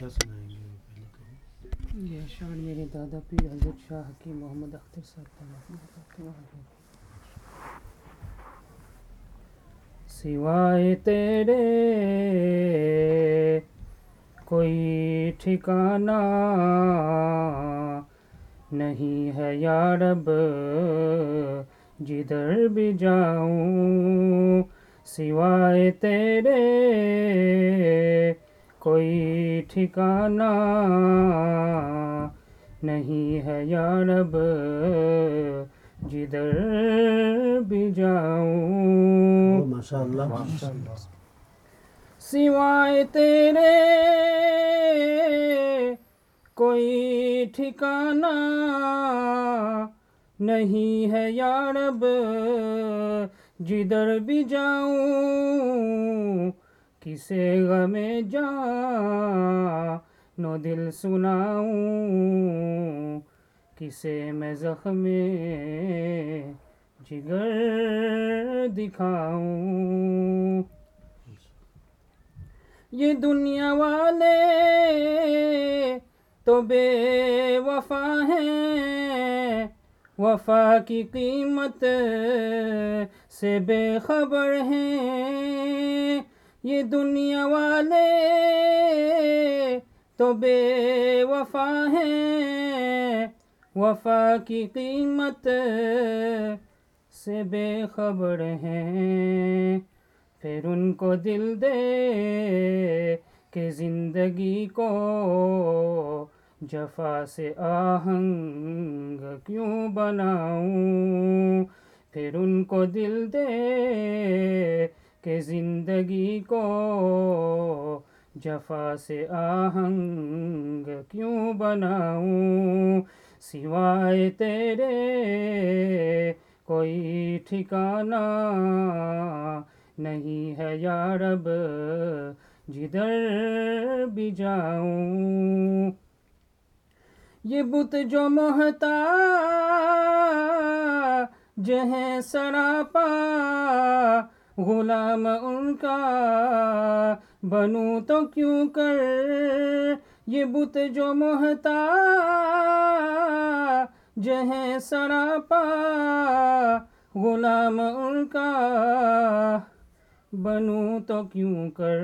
یہ شان میرے دادا پیر حضرت شاہ حکیم محمد اختر صاحب کا سوائے تیرے کوئی ٹھکانہ نہیں ہے یا رب جدھر بھی جاؤں سوائے تیرے کوئی ٹھکانہ نہیں ہے یا رب جدھر بھی جاؤں۔ ماشاء اللہ سوائے تیرے کوئی ٹھکانہ نہیں ہے یا رب جدھر بھی جاؤں۔ کسے غم جا نو دل سناؤں، کسے میں زخم جگر دکھاؤں۔ یہ دنیا والے تو بے وفا ہیں، وفا کی قیمت سے بے خبر ہیں۔ یہ دنیا والے تو بے وفا ہیں۔ وفا کی قیمت سے بے خبر ہیں۔ پھر ان کو دل دے کہ زندگی کو جفا سے آہنگ کیوں بناؤں؟ پھر ان کو دل دے کہ زندگی کو جفا سے آہنگ کیوں بناؤں؟ سوائے تیرے کوئی ٹھکانہ نہیں ہے یا رب، جدھر بھی جاؤں۔ یہ بت جو محتا جہیں سراپا غلام ان کا بنوں تو کیوں کر؟ یہ بت جو محتا جہیں سراپا، غلام ان کا بنوں تو کیوں کر؟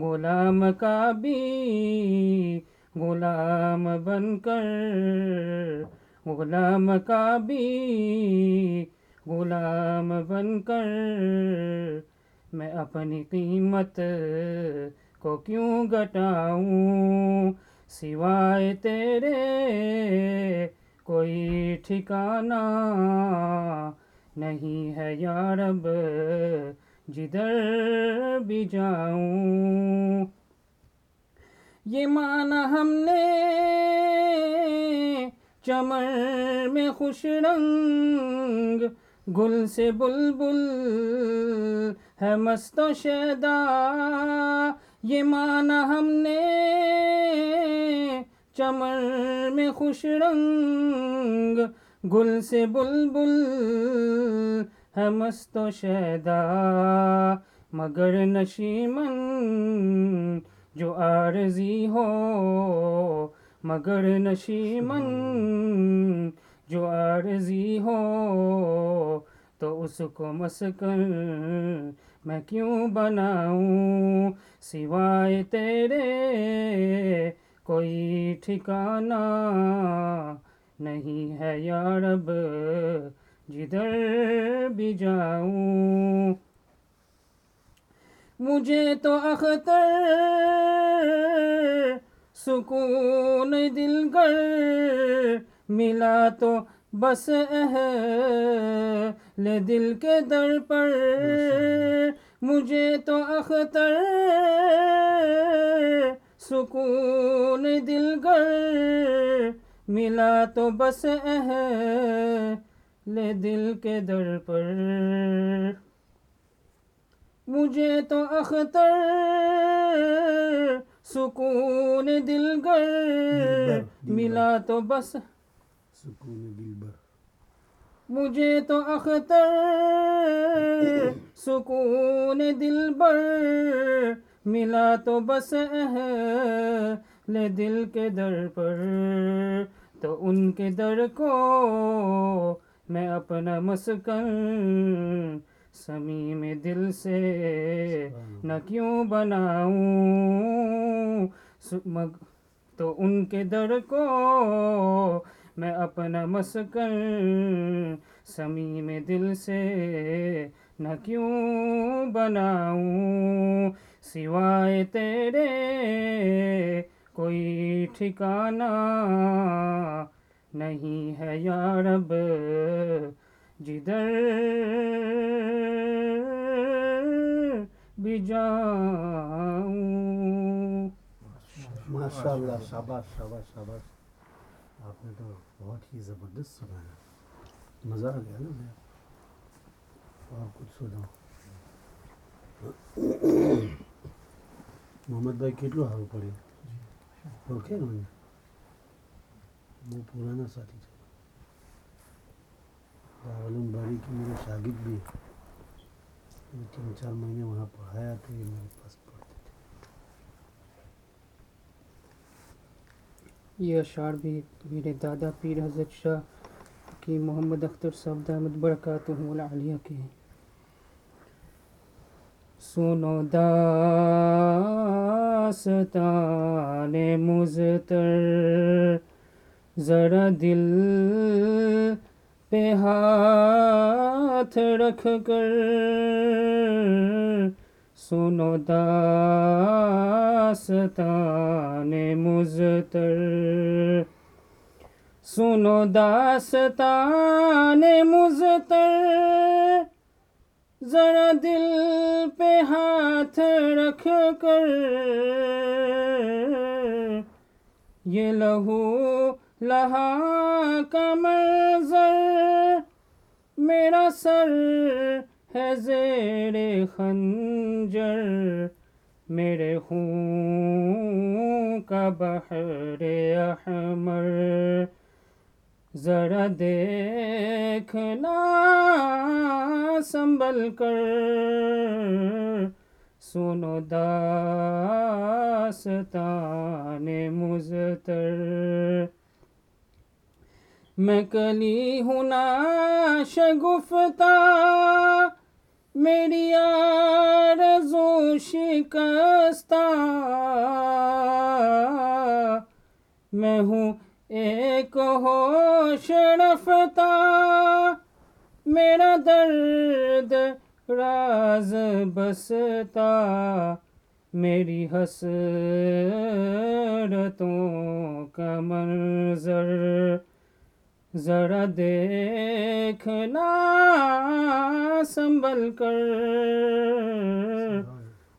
غلام کا بھی غلام بن کر، غلام کا بھی غلام بن کر میں اپنی قیمت کو کیوں گٹاؤں سوائے تیرے کوئی ٹھکانہ نہیں ہے یا رب، جدھر بھی جاؤں۔ یہ مانا ہم نے چمن میں خوش رنگ گل سے بلبل ہے مست و شیدا، یہ مانا ہم نے چمن میں خوش رنگ۔ گل سے بلبل ہے مست و شیدا، مگر نشیمن جو عارضی ہو، مگر نشیمن جو عارضی ہو تو اس کو مسکن میں کیوں بناؤں؟ سوائے تیرے کوئی ٹھکانہ نہیں ہے یا رب، جدھر بھی جاؤں۔ مجھے تو اختر سکون دل گر ملا تو بس اہل دل کے در پر۔ مجھے تو اختر سکون دل گر۔ ملا تو بس اہل دل کے در پر۔ مجھے تو اختر سکون دل گر ملا تو بس سکون دل بر مجھے تو اختر سکون دل بر ملا تو بس اہل دل کے در پر۔ تو ان کے در کو میں اپنا مسکن۔ سمیم دل سے نہ کیوں بناؤں؟ تو ان کے در کو میں اپنا مسکن سمیم دل سے نہ کیوں بناؤں؟ سوائے تیرے کوئی ٹھکانہ نہیں ہے یا رب، جدھر بھی جاؤں۔ ماشاء اللہ شاباش شاباش شاباش۔ آپ نے تو بہت ہی زبردست سنایا مزہ آ گیا نا میں اور کچھ سناؤ۔ محمد بھائی કેટલું ہاؤ پڑے۔ اوکے ને મને બહુ پرانا ساتھی تھا دارالعلوم باری کے میرے شاگرد بھی۔ تین چار مہینے وہاں پڑھایا تو یہ میرے پاس یہ اشعار بھی میرے دادا پیر حضرت شاہ کی محمد اختر صاحب دامت برکاتہ العالیہ کے ہیں۔ سنو داستان مزتر ذرا دل پہ ہاتھ رکھ کر۔ سنو داستان مزتر سنو داستان مزتر ذرا دل پہ ہاتھ رکھ کر یہ لہو لہا کا منظر میرا سر ہے زیر خنجر، میرے خون کا بحر احمر۔ ذرا دیکھنا، سنبھل کر۔ سنو داستان مزتر میں کلی ہوں نا شگفتہ میری آرزو شکستہ۔ میں ہوں ایک ہوش رفتہ۔ میرا درد راز بستا۔ میری حسرتوں کا منظر۔ ذرا دیکھنا، سنبھل کر۔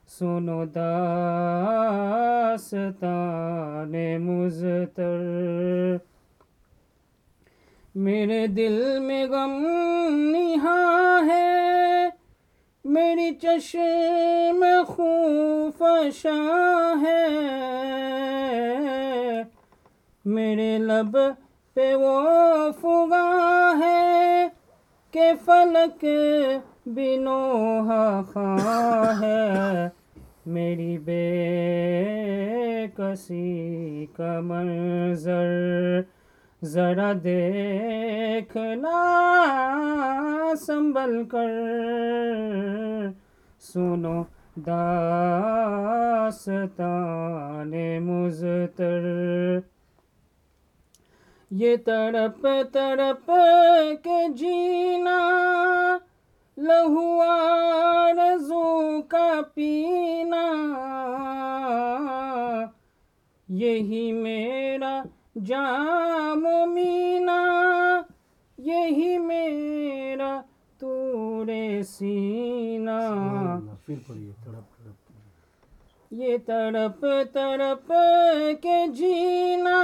سنو داستان مزتر میرے دل میں غم نہاں ہے۔ میری چشم خوفشاں ہے۔ میرے لب پہ وہ فغاں ہے کہ فلک بنوہا خاں ہے۔ میری بے کسی کا منظر ذرا دیکھنا سنبھل کر۔ سنو داستان مزتر یہ تڑپ تڑپ کے جینا لہو آرزو کا پینا۔ یہی میرا جام مینا یہی میرا تور تڑپ یہ تڑپ تڑپ کے جینا۔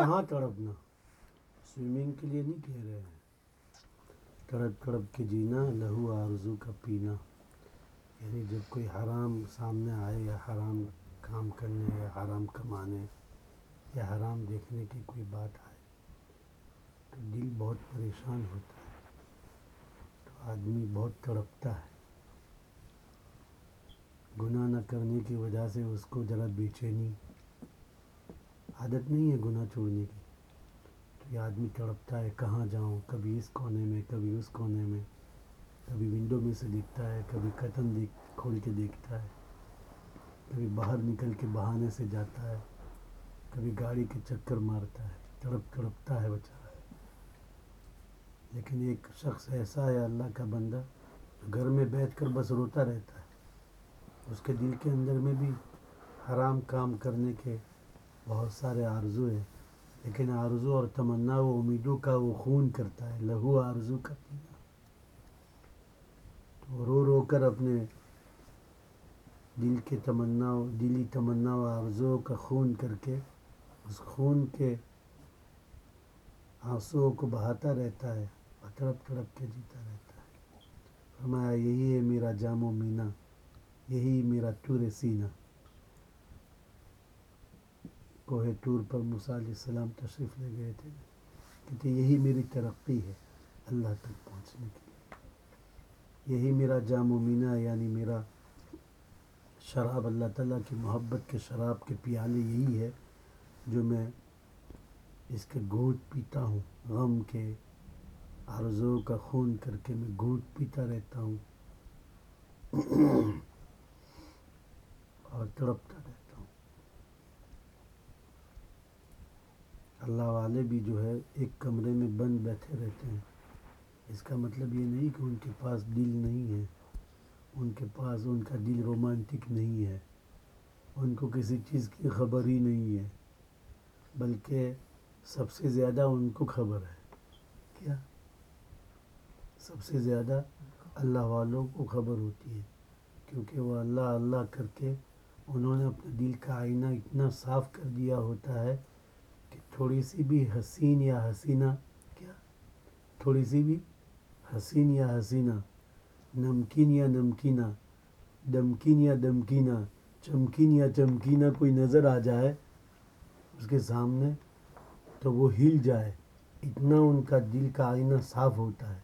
کہاں تڑپنا؟ سوئمنگ کے لیے نہیں کہہ رہے ہیں۔ تڑپ تڑپ کے جینا، لہو آرزو کا پینا۔ یعنی جب کوئی حرام سامنے آئے یا حرام کام کرنے یا حرام کمانے یا حرام دیکھنے کی کوئی بات آئے، تو دل بہت پریشان ہوتا ہے۔ تو آدمی بہت تڑپتا ہے۔ گناہ نہ کرنے کی وجہ سے اس کو ذرا بے چینی۔ عادت نہیں ہے گناہ چھوڑنے کی۔ تو یہ آدمی تڑپتا ہے، کہاں جاؤں؟ کبھی اس کونے میں، کبھی اس کونے میں، کبھی ونڈو میں سے دیکھتا ہے، کبھی کٹن دیکھ، کھول کے دیکھتا ہے۔ کبھی باہر نکل کے بہانے سے جاتا ہے، کبھی گاڑی کے چکر مارتا ہے۔ تڑپ، تڑپتا ہے بیچارہ لیکن ایک شخص ایسا ہے اللہ کا بندہ گھر میں بیٹھ کر بس روتا رہتا ہے۔ اس کے دل کے اندر میں بھی حرام کام کرنے کے بہت سارے آرزو ہیں۔ لیکن آرزو اور تمنا و امیدوں کا وہ خون کرتا ہے، لہو آرزو کا پینا تو رو رو کر اپنے دل کے تمنا دلی تمنا و آرزو کا خون کر کے، اس خون کے آنسوؤں کو بہاتا رہتا ہے اور تڑپ تڑپ کے جیتا رہتا ہے۔ فرمایا، یہی ہے میرا جام و مینا، یہی میرا ٹور سینہ۔ کوہ ٹور پر موسیٰ علیہ السلام تشریف لے گئے تھے، کہتے، یہی میری ترقی ہے اللہ تک پہنچنے کے لیے۔ یہی میرا جام و مینا یعنی میرا شراب، اللہ تعالیٰ کی محبت کے شراب کے پیالے یہی ہے جو میں اس کے گھونٹ پیتا ہوں۔ غم کے، آرزو کا خون کر کے میں گھونٹ پیتا رہتا ہوں۔ اور تڑپتا رہتا ہوں اللہ والے بھی جو ہے ایک کمرے میں بند بیٹھے رہتے ہیں۔ اس کا مطلب یہ نہیں کہ ان کے پاس دل نہیں ہے۔ ان کے پاس ان کا دل رومانٹک نہیں ہے۔ ان کو کسی چیز کی خبر ہی نہیں ہے۔ بلکہ سب سے زیادہ ان کو خبر ہے۔ کیا؟ سب سے زیادہ اللہ والوں کو خبر ہوتی ہے۔ کیونکہ وہ اللہ اللہ کر کے انہوں نے اپنے دل کا آئینہ اتنا صاف کر دیا ہوتا ہے تھوڑی سی بھی حسین یا حسینہ، کیا؟ تھوڑی سی بھی حسین یا حسینہ، نمکین یا نمکینہ، دمکین یا دمکینہ، چمکین یا چمکینہ کوئی نظر آ جائے اس کے سامنے تو وہ ہل جائے۔ اتنا ان کا دل کا آئینہ صاف ہوتا ہے۔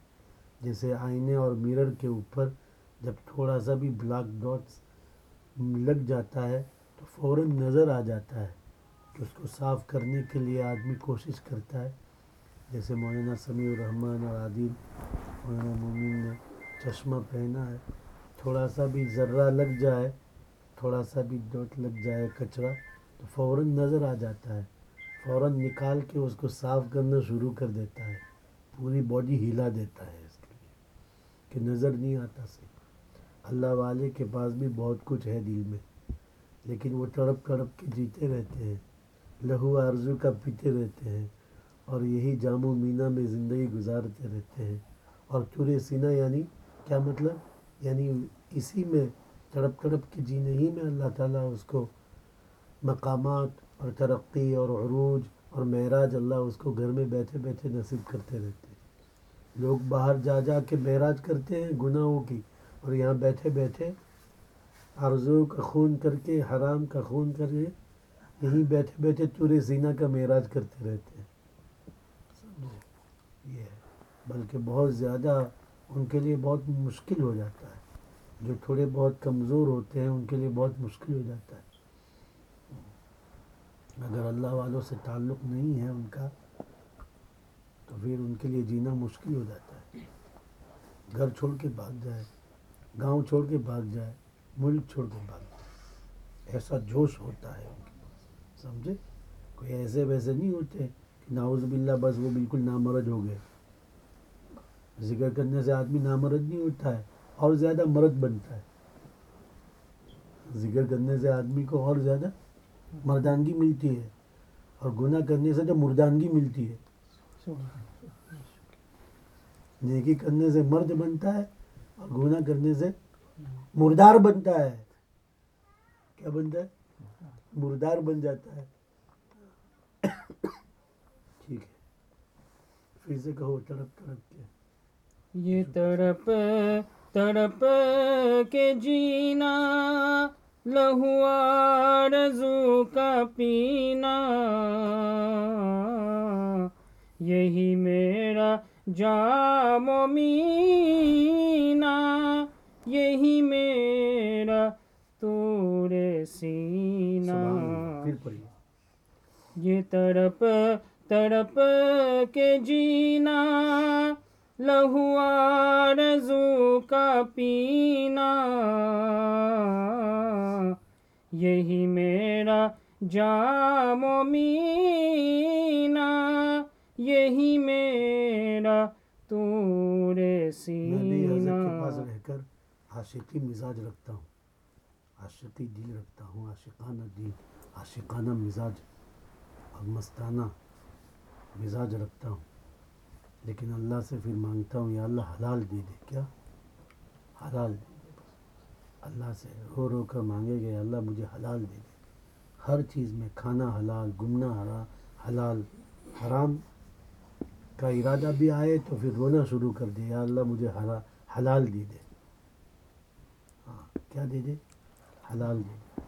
جیسے آئینے اور میرر کے اوپر جب تھوڑا سا بھی بلیک ڈاٹس لگ جاتا ہے تو فوراً نظر آ جاتا ہے۔ کہ اس کو صاف کرنے کے لیے آدمی کوشش کرتا ہے۔ جیسے مولانا سمیع الرحمن اور عادل، مولانا مومن نے چشمہ پہنا ہے، تھوڑا سا بھی ذرہ لگ جائے، تھوڑا سا بھی ڈوٹ لگ جائے کچرا، تو فوراً نظر آ جاتا ہے۔ فوراً نکال کے اس کو صاف کرنا شروع کر دیتا ہے۔ پوری باڈی ہلا دیتا ہے اس کے لیے، کہ نظر نہیں آتا صحیح۔ اللہ والے کے پاس بھی بہت کچھ ہے دل میں، لیکن وہ تڑپ تڑپ کے جیتے رہتے ہیں۔ لہو آرزو کا پیتے رہتے ہیں اور یہی جام و مینا میں زندگی گزارتے رہتے ہیں اور چورے سینہ یعنی کیا مطلب؟ یعنی اسی میں تڑپ تڑپ کے جینے ہی میں اللہ تعالیٰ اس کو مقامات اور ترقی اور عروج اور معراج اللہ اس کو گھر میں بیٹھے بیٹھے نصیب کرتے رہتے ہیں۔ لوگ باہر جا جا کے معراج کرتے ہیں گناہوں کی اور یہاں بیٹھے بیٹھے آرزو کا خون کر کے، حرام کا خون کر کے یہیں بیٹھے بیٹھے تورے زینہ کا معراج کرتے رہتے ہیں۔ یہ ہے۔ بلکہ بہت زیادہ ان کے لیے بہت مشکل ہو جاتا ہے۔ جو تھوڑے بہت کمزور ہوتے ہیں، ان کے لیے بہت مشکل ہو جاتا ہے۔ اگر اللہ والوں سے تعلق نہیں ہے ان کا، تو پھر ان کے لیے جینا مشکل ہو جاتا ہے۔ گھر چھوڑ کے بھاگ جائے، گاؤں چھوڑ کے بھاگ جائے، ملک چھوڑ کے بھاگ جائے، ایسا جوش ہوتا ہے۔ ان سمجھے؟ کوئی ایسے ویسے نہیں ہوتے کہ ناؤز باللہ بس وہ بالکل نامرد ہو گئے۔ ذکر کرنے سے آدمی نامرد نہیں ہوتا ہے، اور زیادہ مرد بنتا ہے۔ ذکر کرنے سے آدمی کو اور زیادہ مردانگی ملتی ہے، اور گناہ کرنے سے تو مردانگی ملتی ہے۔ نیکی کرنے سے مرد بنتا ہے، اور گناہ کرنے سے مردار بنتا ہے۔ کیا بنتا ہے؟ مردار بن جاتا ہے۔ ٹھیک ہے۔ پھر سے کہو تڑپ تڑپ کے۔ یہ تڑپ تڑپ کے جینا، لہو آرزو کا پینا۔ یہی میرا جام و مینا، یہی میرا تور سینا یہ تڑپ تڑپ کے جینا لہو آرزو کا پینا۔ یہی میرا جام و مینا یہی میرا تور میں بھی سینا حضرت کے پاس رہ کر عاشقی مزاج رکھتا ہوں۔ عاشقی دل رکھتا ہوں، عاشقانہ دل عاشقانہ مزاج اور مستانہ مزاج رکھتا ہوں۔ لیکن اللہ سے پھر مانگتا ہوں، یا اللہ حلال دے دے۔ کیا؟ حلال دے دے بس۔ اللہ سے رو رو کر مانگے گے اللہ مجھے حلال دے دے۔ ہر چیز میں کھانا حلال گمنا حرام حلال، حرام کا ارادہ بھی آئے تو پھر رونا شروع کر دے، یا اللہ مجھے حلال دے دے۔ ہاں کیا دے دے؟ حلال دے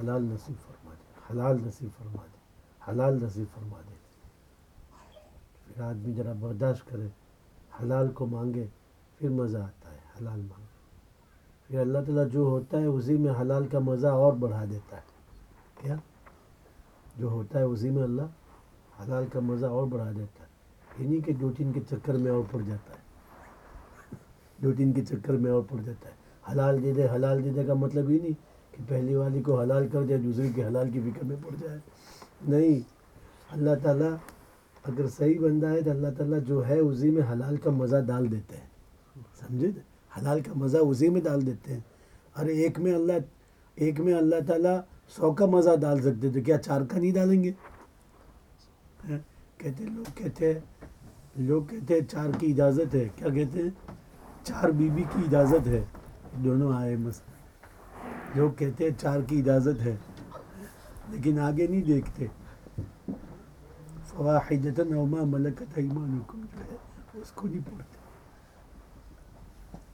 حلال نصیب فرما دے۔ حلال نصیب فرما دے۔ حلال نصیب فرما دے۔ پھر آدمی ذرا برداشت کرے۔ حلال کو مانگے، پھر مزہ آتا ہے۔ حلال مانگے۔ پھر اللہ تعالیٰ جو ہوتا ہے، اسی میں حلال کا مزہ اور بڑھا دیتا ہے۔ کیا؟ جو ہوتا ہے، اسی میں اللہ حلال کا مزہ اور بڑھا دیتا ہے۔ یہ نہیں کہ دو تین کے چکر میں اور پڑ جاتا ہے۔ دو تین کے چکر میں اور پڑ جاتا ہے۔ حلال دے دے، حلال دے دے کا مطلب یہ نہیں کہ پہلی والی کو حلال کر دے دوسری کے حلال کی فکر میں پڑ جائے۔ نہیں، اللہ تعالیٰ اگر صحیح بندہ ہے تو اللہ تعالیٰ جو ہے اسی میں حلال کا مزہ ڈال دیتے ہیں۔ سمجھے؟ حلال کا مزہ اسی میں ڈال دیتے ہیں۔ ارے ایک میں اللہ، ایک میں اللہ تعالیٰ سو کا مزہ ڈال سکتے تو کیا چار کا نہیں ڈالیں گے؟ ہاں؟ کہتے لوگ کہتے ہیں، لوگ کہتے ہیں چار کی اجازت ہے۔ کیا کہتے ہیں؟ چار بیوی کی اجازت ہے۔ دونوں آئے مس لوگ کہتے ہیں چار کی اجازت ہے، لیکن آگے نہیں دیکھتے۔ فواحدتاً وما ملکت ایمانکم، جو ہے، اس کو نہیں پڑھتے۔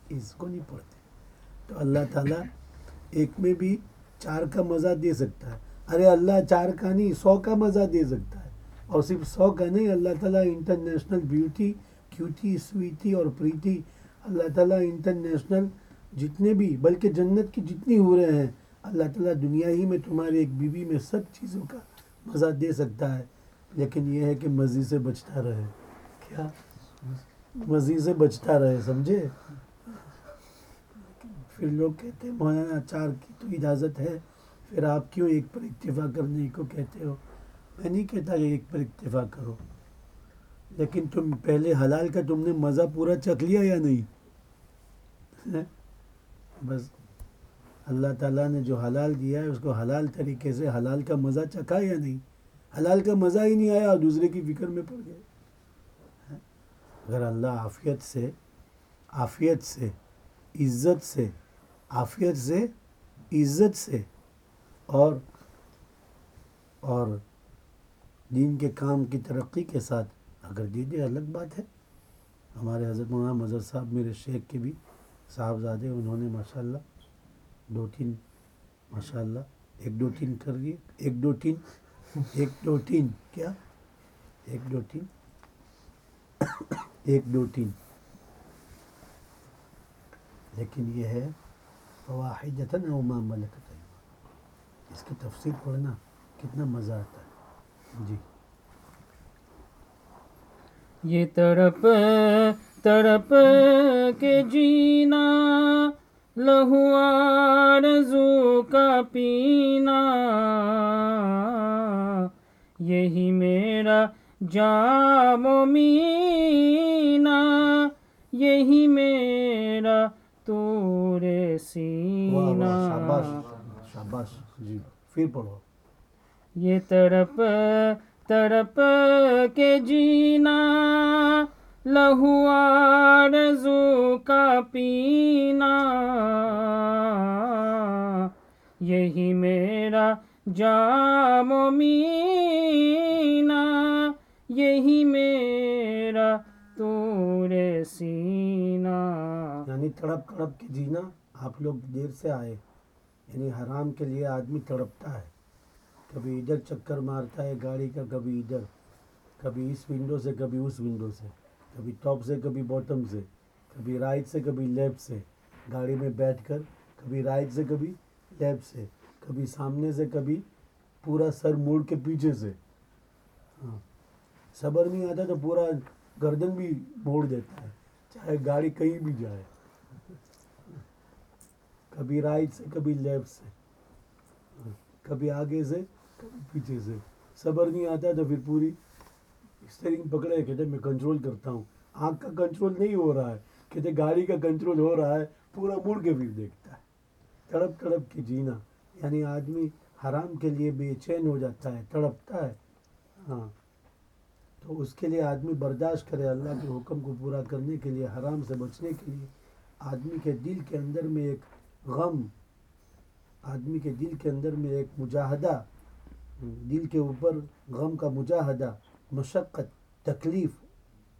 اس کو نہیں پڑھتے۔ تو اللہ تعالیٰ ایک میں بھی چار کا مزہ دے سکتا ہے۔ ارے اللہ چار کا نہیں، سو کا مزہ دے سکتا ہے۔ اور صرف سو کا نہیں، اللہ تعالیٰ انٹرنیشنل بیوٹی، کیوٹی، سویٹی اور پریتی اللہ تعالیٰ انٹرنیشنل جتنے بھی، بلکہ جنت کی جتنی ہو رہے ہیں، اللہ تعالیٰ دنیا ہی میں تمہاری ایک بیوی میں سب چیزوں کا مزہ دے سکتا ہے۔ لیکن یہ ہے کہ مزے سے بچتا رہے۔ کیا؟ مزے سے بچتا رہے، سمجھے؟ پھر لوگ کہتے ہیں، مولانا چار کی تو اجازت ہے۔ پھر آپ کیوں ایک پر اکتفا کرنے کو کہتے ہو؟ میں نہیں کہتا کہ ایک پر اکتفا کرو۔ لیکن تم پہلے حلال کا تم نے مزہ پورا چکھ لیا یا نہیں؟ بس اللہ تعالیٰ نے جو حلال دیا ہے، اس کو حلال طریقے سے حلال کا مزہ چکھا یا نہیں؟ حلال کا مزہ ہی نہیں آیا اور دوسرے کی فکر میں پڑ گئے۔ اگر اللہ عافیت سے عافیت سے، عزت سے، عافیت سے، عزت سے اور اور دین کے کام کی ترقی کے ساتھ، اگر دے دے الگ بات ہے، ہمارے حضرت مولانا مظہر صاحب، میرے شیخ کے بھی صاحبزادے، انہوں نے ماشاء اللہ دو تین ماشاء اللہ ایک دو تین کر دیے۔ ایک دو تین، ایک دو تین، کیا؟ ایک دو تین۔ ایک دو تین۔ لیکن یہ ہے، فواحدتاً او ما ملکت اس کی تفسیر پڑھنا کتنا مزہ آتا ہے۔ جی۔ یہ تڑپ تڑپ کے جینا لہو آرزو کا پینا۔ یہی میرا جام و مینا یہی میرا تور سینا۔ شاباش جی پھر پڑھو۔ یہ تڑپ تڑپ کے جینا لہو آرزو کا پینا۔ یہی میرا جام و مینا۔ یہی میرا تور سینا۔ یعنی تڑپ تڑپ کے جینا آپ لوگ دیر سے آئے۔ یعنی حرام کے لیے آدمی تڑپتا ہے۔ کبھی ادھر چکر مارتا ہے گاڑی کا، کبھی ادھر۔ کبھی اس ونڈو سے، کبھی اس ونڈو سے۔ کبھی ٹاپ سے، کبھی باٹم سے، کبھی رائٹ سے، کبھی لیفٹ سے۔ گاڑی میں بیٹھ کر کبھی رائٹ سے، کبھی لیفٹ سے۔ کبھی سامنے سے، کبھی پورا سر موڑ کے پیچھے سے۔ ہاں۔ صبر نہیں آتا تو پورا گردن بھی موڑ دیتا ہے، چاہے گاڑی کہیں بھی جائے۔ کبھی رائٹ سے، کبھی لیفٹ سے۔ ہاں۔ کبھی آگے سے، کبھی پیچھے سے۔ صبر نہیں آتا تو پھر پوری اسٹیئرنگ پکڑے کہتے میں کنٹرول کرتا ہوں، آنکھ کا کنٹرول نہیں ہو رہا ہے کہتے گاڑی کا کنٹرول ہو رہا ہے، پورا مڑ کے پھر دیکھتا ہے۔ تڑپ تڑپ کے جینا یعنی آدمی حرام کے لیے بے چین ہو جاتا ہے، تڑپتا ہے۔ ہاں۔ تو اس کے لیے آدمی برداشت کرے اللہ کے حکم کو پورا کرنے کے لیے، حرام سے بچنے کے لیے۔ آدمی کے دل کے اندر میں ایک غم، آدمی کے دل کے اندر میں ایک مجاہدہ، دل کے اوپر غم کا مجاہدہ۔ مشقت، تکلیف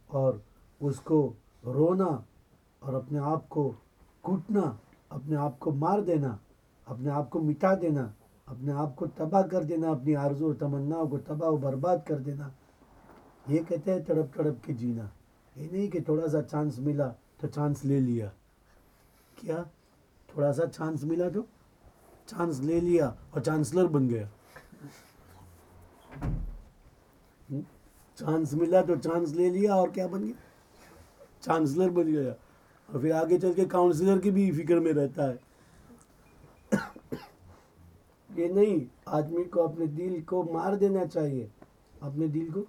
اور اس کو رونا اور اپنے آپ کو کوٹنا اپنے آپ کو مار دینا، اپنے آپ کو مٹا دینا، اپنے آپ کو تباہ کر دینا، اپنی آرزو و تمناؤں کو تباہ و برباد کر دینا۔ یہ کہتے ہیں تڑپ تڑپ کے جینا۔ یہ نہیں کہ تھوڑا سا چانس ملا تو چانس لے لیا۔ کیا؟ تھوڑا سا چانس ملا تو چانس لے لیا اور چانسلر بن گیا۔ چانس ملا تو چانس لے لیا اور کیا بن گیا؟ چانسلر بن گیا۔ اور پھر آگے چل کے کاؤنسلر کی بھی فکر میں رہتا ہے۔ یہ نہیں، آدمی کو اپنے دل کو مار دینا چاہیے۔ اپنے دل کو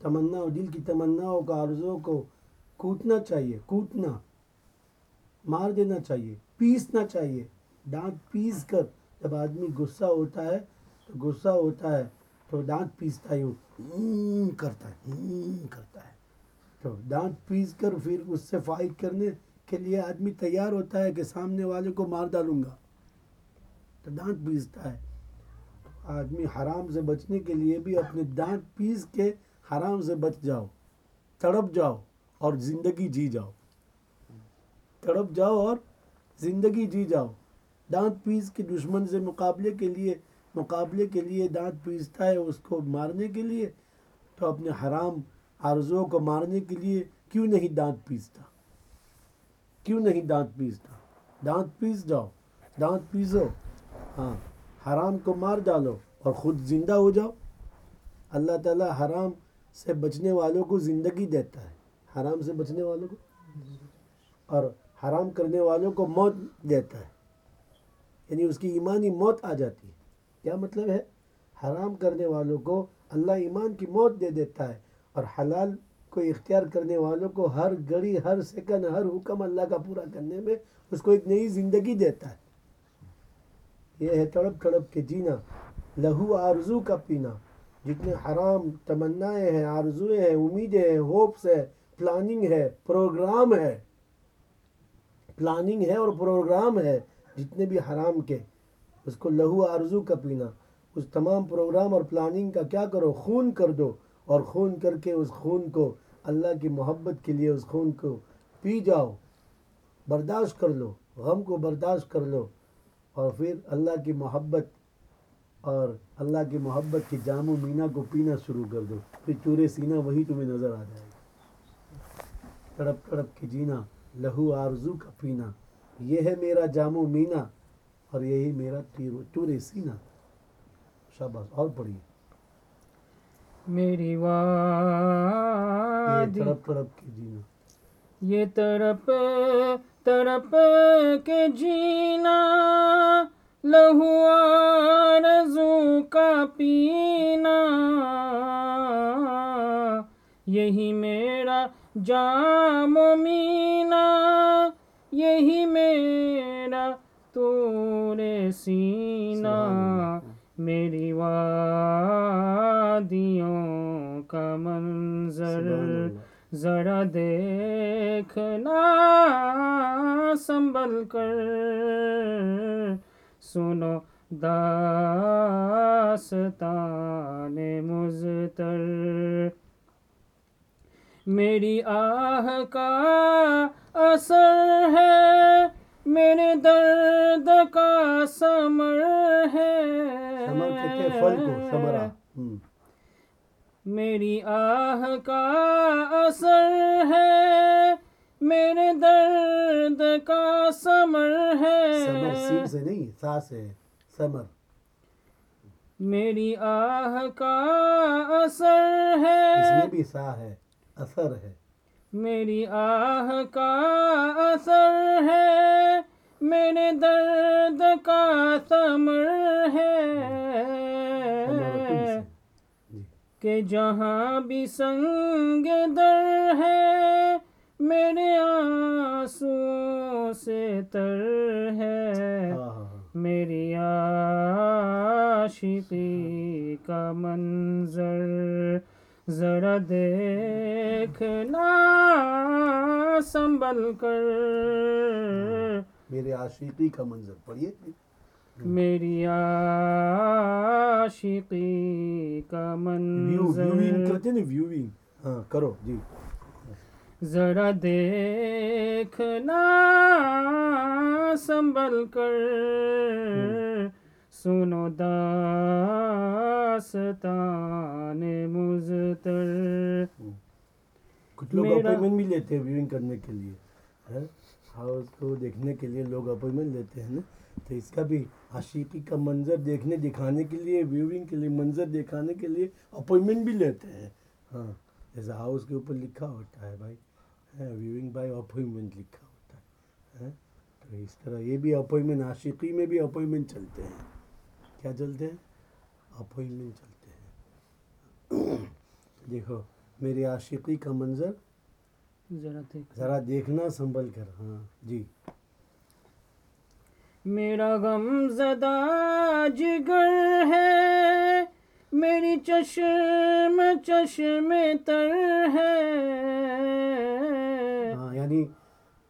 تمنا دل کی تمناؤں کا عرضوں کو کوٹنا چاہیے، کوٹنا۔ مار دینا چاہیے، پیسنا چاہیے۔ دانت پیس کر، جب آدمی غصہ ہوتا ہے تو غصہ ہوتا ہے، تو دانت پیستا ہے کرتا ہے کرتا ہے۔ تو دانت پیس کر پھر اس سے فائٹ کرنے کے لیے آدمی تیار ہوتا ہے کہ سامنے والے کو مار ڈالوں گا۔ تو دانت پیستا ہے۔ آدمی حرام سے بچنے کے لیے بھی اپنے دانت پیس کے حرام سے بچ جاؤ، تڑپ جاؤ اور زندگی جی جاؤ۔ تڑپ جاؤ اور زندگی جی جاؤ۔ دانت پیس کے دشمن سے مقابلے کے لیے مقابلے کے لیے دانت پیستا ہے، اس کو مارنے کے لیے، تو اپنے حرام آرزوں کو مارنے کے لیے کیوں نہیں دانت پیستا کیوں نہیں دانت پیستا دانت پیس جاؤ، دانت پیسو ہاں حرام کو مار ڈالو اور خود زندہ ہو جاؤ۔ اللہ تعالیٰ حرام سے بچنے والوں کو زندگی دیتا ہے۔ حرام سے بچنے والوں کو؟ اور حرام کرنے والوں کو موت دیتا ہے۔ یعنی اس کی ایمانی موت آ جاتی ہے۔ کیا مطلب ہے؟ حرام کرنے والوں کو اللہ ایمان کی موت دے دیتا ہے اور حلال کو اختیار کرنے والوں کو ہر گھڑی، ہر سیکنڈ، ہر حکم اللہ کا پورا کرنے میں اس کو ایک نئی زندگی دیتا ہے۔ یہ ہے تڑپ تڑپ کے جینا، لہو آرزو کا پینا۔ جتنے حرام تمنائیں ہیں آرزویں ہیں، امیدیں ہیں ہوپس ہے پلاننگ ہے پروگرام ہے۔ پلاننگ ہے اور پروگرام ہے، جتنے بھی حرام کے۔ اس کو لہو آرزو کا پینا۔ اس تمام پروگرام اور پلاننگ کا کیا کرو؟ خون کر دو اور خون کر کے اس خون کو، اللہ کی محبت کے لیے اس خون کو پی جاؤ۔ برداشت کر لو، غم کو برداشت کر لو۔ اور پھر اللہ کی محبت اور اللہ کی محبت کی جام و مینا کو پینا شروع کر دو۔ پھر چورے سینہ وہی تمہیں نظر آ جائے۔ گا تڑپ تڑپ کے جینا، لہو آرزو کا پینا۔ یہ ہے میرا جام و مینا۔ اور یہی میرا تیر چورے سینہ شاباش اور پڑھیے۔ میری یہ وادی۔ تڑپ تڑپ کے جینا۔ یہ تڑپ تڑپ کے جینا۔ لہو آرزو کا پینا۔ یہی میرا جام و مینا۔ یہی میرا تور سینہ میری وادیوں کا منظر ذرا دیکھنا سنبھل کر سنو داستان مزتر میری آہ کا اثر ہے میرے درد کا سمر ہے۔ سمر کہتے ہیں پھل کو سمرا۔ ہم۔ میری آہ کا اثر ہے۔ میرے درد کا سمر سمر ہے سے نہیں سا سے۔ ہے سمر۔ میری آہ کا اثر اس ہے میں بھی سا ہے اثر ہے۔ میری آہ کا اثر کا ثمر سمر ہے جی۔ کہ جہاں بھی سنگ در ہے میرے آنسو سے تر ہے۔ ہاں ہاں ہاں۔ میری عاشقی کا منظر ذرا دیکھنا سنبھل کر۔ میرے عاشقی کا منظر پڑھیے۔ میری عاشقی کا منظر۔ کرتے نا ویوئنگ ہاں کرو جی۔ ذرا دیکھنا سنبھل کر۔ سنو داستان مزتر کچھ لوگ اپوائنٹمنٹ بھی لیتے ہیں ویوئنگ کرنے کے لیے ہاؤس کو دیکھنے کے لیے لوگ اپوائنٹمنٹ لیتے ہیں نا؟ تو اس کا بھی عاشقی کا منظر دیکھنے، دکھانے کے لیے ویوئنگ کے لیے، منظر دکھانے کے لیے اپوائنٹمنٹ بھی لیتے ہیں۔ ہاں جیسے ہاؤس کے اوپر لکھا ہوتا ہے بھائی۔ ویوئنگ بائی اپوائنٹمنٹ لکھا ہوتا ہے۔ ہاں، تو اس طرح یہ بھی اپوائنٹمنٹ عاشقی میں بھی اپوائنٹمنٹ چلتے ہیں۔ کیا چلتے ہیں؟ اپوائنٹمنٹ چلتے ہیں۔ دیکھو میری عاشقی کا منظر ذرا دیکھ ذرا دیکھنا سنبھل کر۔ ہاں جی۔ میرا غم زدہ جگر ہے میری چشم چشم تر ہے۔ ہاں یعنی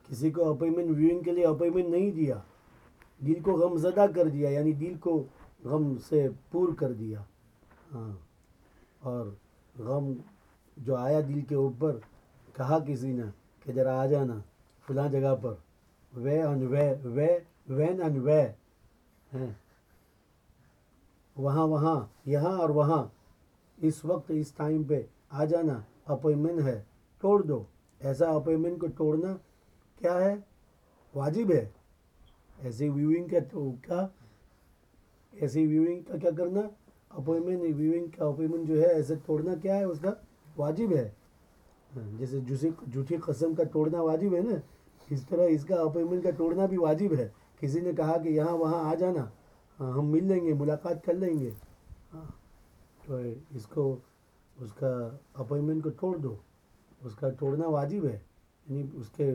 کسی کو اپوائنٹمنٹ ویوئنگ کے لیے اپوائنٹمنٹ نہیں دیا دل کو غم زدہ کر دیا یعنی دل کو غم سے پور کر دیا۔ ہاں اور غم جو آیا دل کے اوپر کہا کسی نے کہ ذرا آ جانا، فلاں جگہ پر۔ وے ان وے وے، وین ان وے۔ ہیں۔ وہاں وہاں، یہاں اور وہاں۔ اس وقت، اس ٹائم پہ آ جانا اپوائنٹمنٹ ہے، توڑ دو۔ ایسا اپوائنٹمنٹ کو توڑنا کیا ہے؟ واجب ہے۔ ایسی ویوئنگ کا تو کیا؟ ایسی ویوئنگ کا کیا کرنا؟ اپوائنٹمنٹ ویوئنگ کا اپوائنٹمنٹ جو ہے، ایسے توڑنا کیا ہے؟ اس کا واجب ہے۔ جیسے جوسی جھوٹی قسم کا توڑنا واجب ہے نا؟ اس طرح اس کا اپوائنٹمنٹ کا توڑنا بھی واجب ہے۔ کسی نے کہا کہ یہاں وہاں آ جانا ہم مل لیں گے، ملاقات کر لیں گے۔ ہاں تو اس کو اس کا اپوائنٹمنٹ کو توڑ دو۔ اس کا توڑنا واجب ہے۔ یعنی اس کے